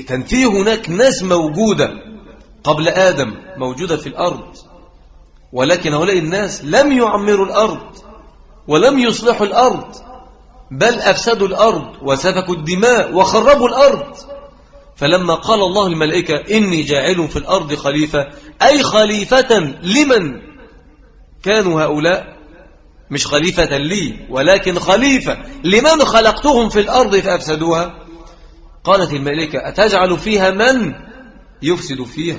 كان في هناك ناس موجودة قبل آدم موجودة في الأرض ولكن هؤلاء الناس لم يعمروا الأرض ولم يصلحوا الأرض بل أفسدوا الأرض وسفكوا الدماء وخربوا الأرض. فلما قال الله الملائكة إني جاعل في الأرض خليفة أي خليفة لمن؟ كانوا هؤلاء مش خليفة لي ولكن خليفة. لمن خلقتهم في الأرض فأفسدوها؟ قالت الملائكة أتجعل فيها من يفسد فيها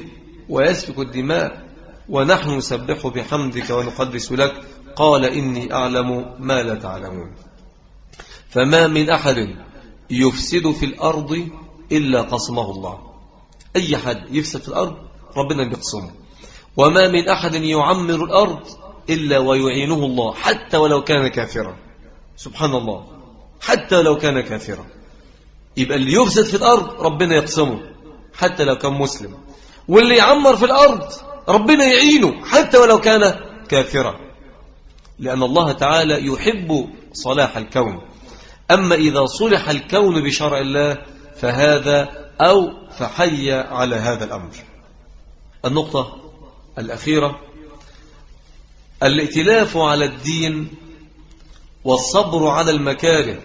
ويسفك الدماء؟ ونحن نسبح بحمدك ونقدس لك. قال إني أعلم ما لا تعلمون. فما من أحد يفسد في الأرض إلا قسمه الله. أي حد يفسد في الأرض ربنا بيقسمه وما من أحد يعمر الأرض إلا ويعينه الله حتى ولو كان كافرا. سبحان الله. حتى لو كان كافرا. يبقى اللي يفسد في الأرض ربنا يقسمه حتى لو كان مسلم. واللي يعمر في الأرض ربنا يعينه حتى ولو كان كافرا. لأن الله تعالى يحب صلاح الكون. أما إذا صلح الكون بشرع الله فهذا أو فحي على هذا الأمر. النقطة الأخيرة الائتلاف على الدين والصبر على المكاره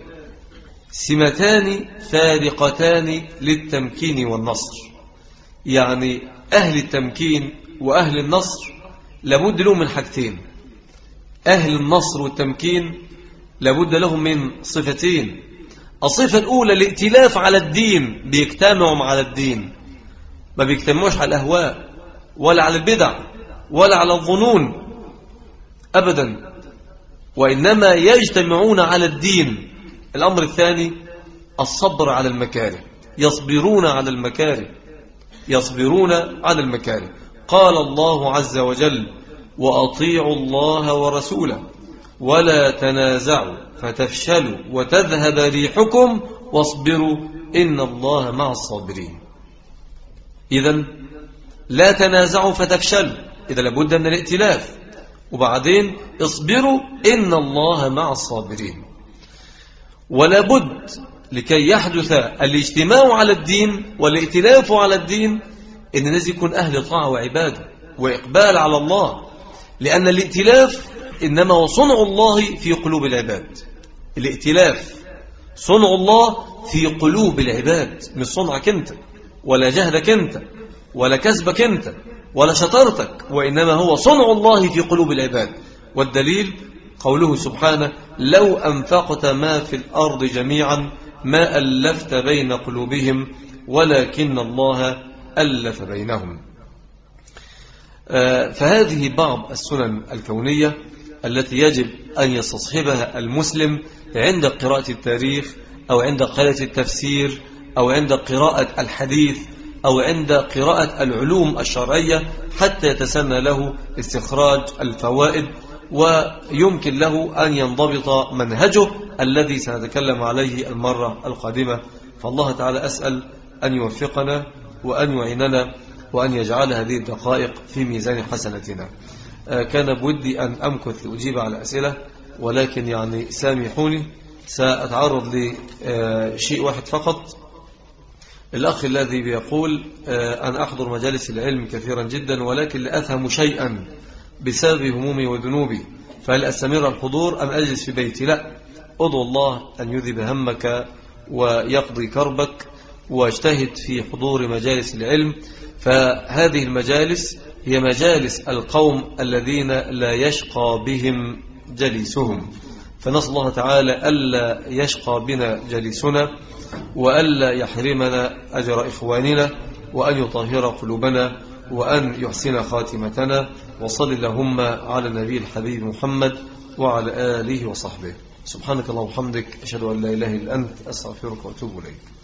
سمتان فارقتان للتمكين والنصر. يعني أهل التمكين وأهل النصر لابد لهم من حاجتين. أهل النصر والتمكين لابد لهم من صفتين. الصفة الأولى الائتلاف على الدين بيجتمعوا على الدين. ما بيجتمعوش على الأهواء ولا على البدع ولا على الظنون أبدا. وإنما يجتمعون على الدين. الأمر الثاني الصبر على المكاره. يصبرون على المكاره. يصبرون على المكاره. قال الله عز وجل وأطيعوا الله ورسوله. ولا تنازعوا فتفشلوا وتذهب ريحكم واصبروا إن الله مع الصابرين. إذا لا تنازعوا فتفشلوا إذا لابد من الائتلاف. وبعدين اصبروا إن الله مع الصابرين. ولا بد لكي يحدث الاجتماع على الدين والائتلاف على الدين إن الناس يكون أهل طاعة وعبادة وإقبال على الله لأن الائتلاف إنما هو صنع الله في قلوب العباد. الائتلاف. صنع الله في قلوب العباد. مش صنعك أنت. ولا جهدك أنت. ولا كسبك أنت. ولا شطارتك. وإنما هو صنع الله في قلوب العباد. والدليل قوله سبحانه لو أنفقت ما في الأرض جميعا ما ألفت بين قلوبهم ولكن الله ألف بينهم. آه، فهذه بعض السنن الكونية التي يجب أن يستصحبها المسلم عند قراءة التاريخ أو عند قراءة التفسير أو عند قراءة الحديث أو عند قراءة العلوم الشرعية حتى يتسنى له استخراج الفوائد ويمكن له أن ينضبط منهجه الذي سنتكلم عليه المرة القادمة. فالله تعالى أسأل أن يوفقنا وأن يعيننا وأن يجعل هذه الدقائق في ميزان حسنتنا. كان بودي أن أمكث لأجيب على أسئلة ولكن يعني سامحوني سأتعرض لشيء واحد فقط. الأخ الذي بيقول آه، أن أحضر مجالس العلم كثيرا جدا ولكن لا أفهم شيئا بسبب همومي وذنوبي. فهل أستمر الحضور أم أجلس في بيتي؟ لا. أدعو الله أن يذهب همك ويقضي كربك وأجتهد في حضور مجالس العلم. فهذه المجالس هي مجالس القوم الذين لا يشقى بهم جليسهم. فنسأل الله تعالى ألا يشقى بنا جليسنا وألا يحرمنا أجر إخواننا وأن يطهر قلوبنا وأن يحسن خاتمتنا. وصل اللهم على النبي الحبيب محمد وعلى آله وصحبه. سبحانك اللهم وبحمدك أشهد أن لا إله إلا أنت أستغفرك وأتوب إليك.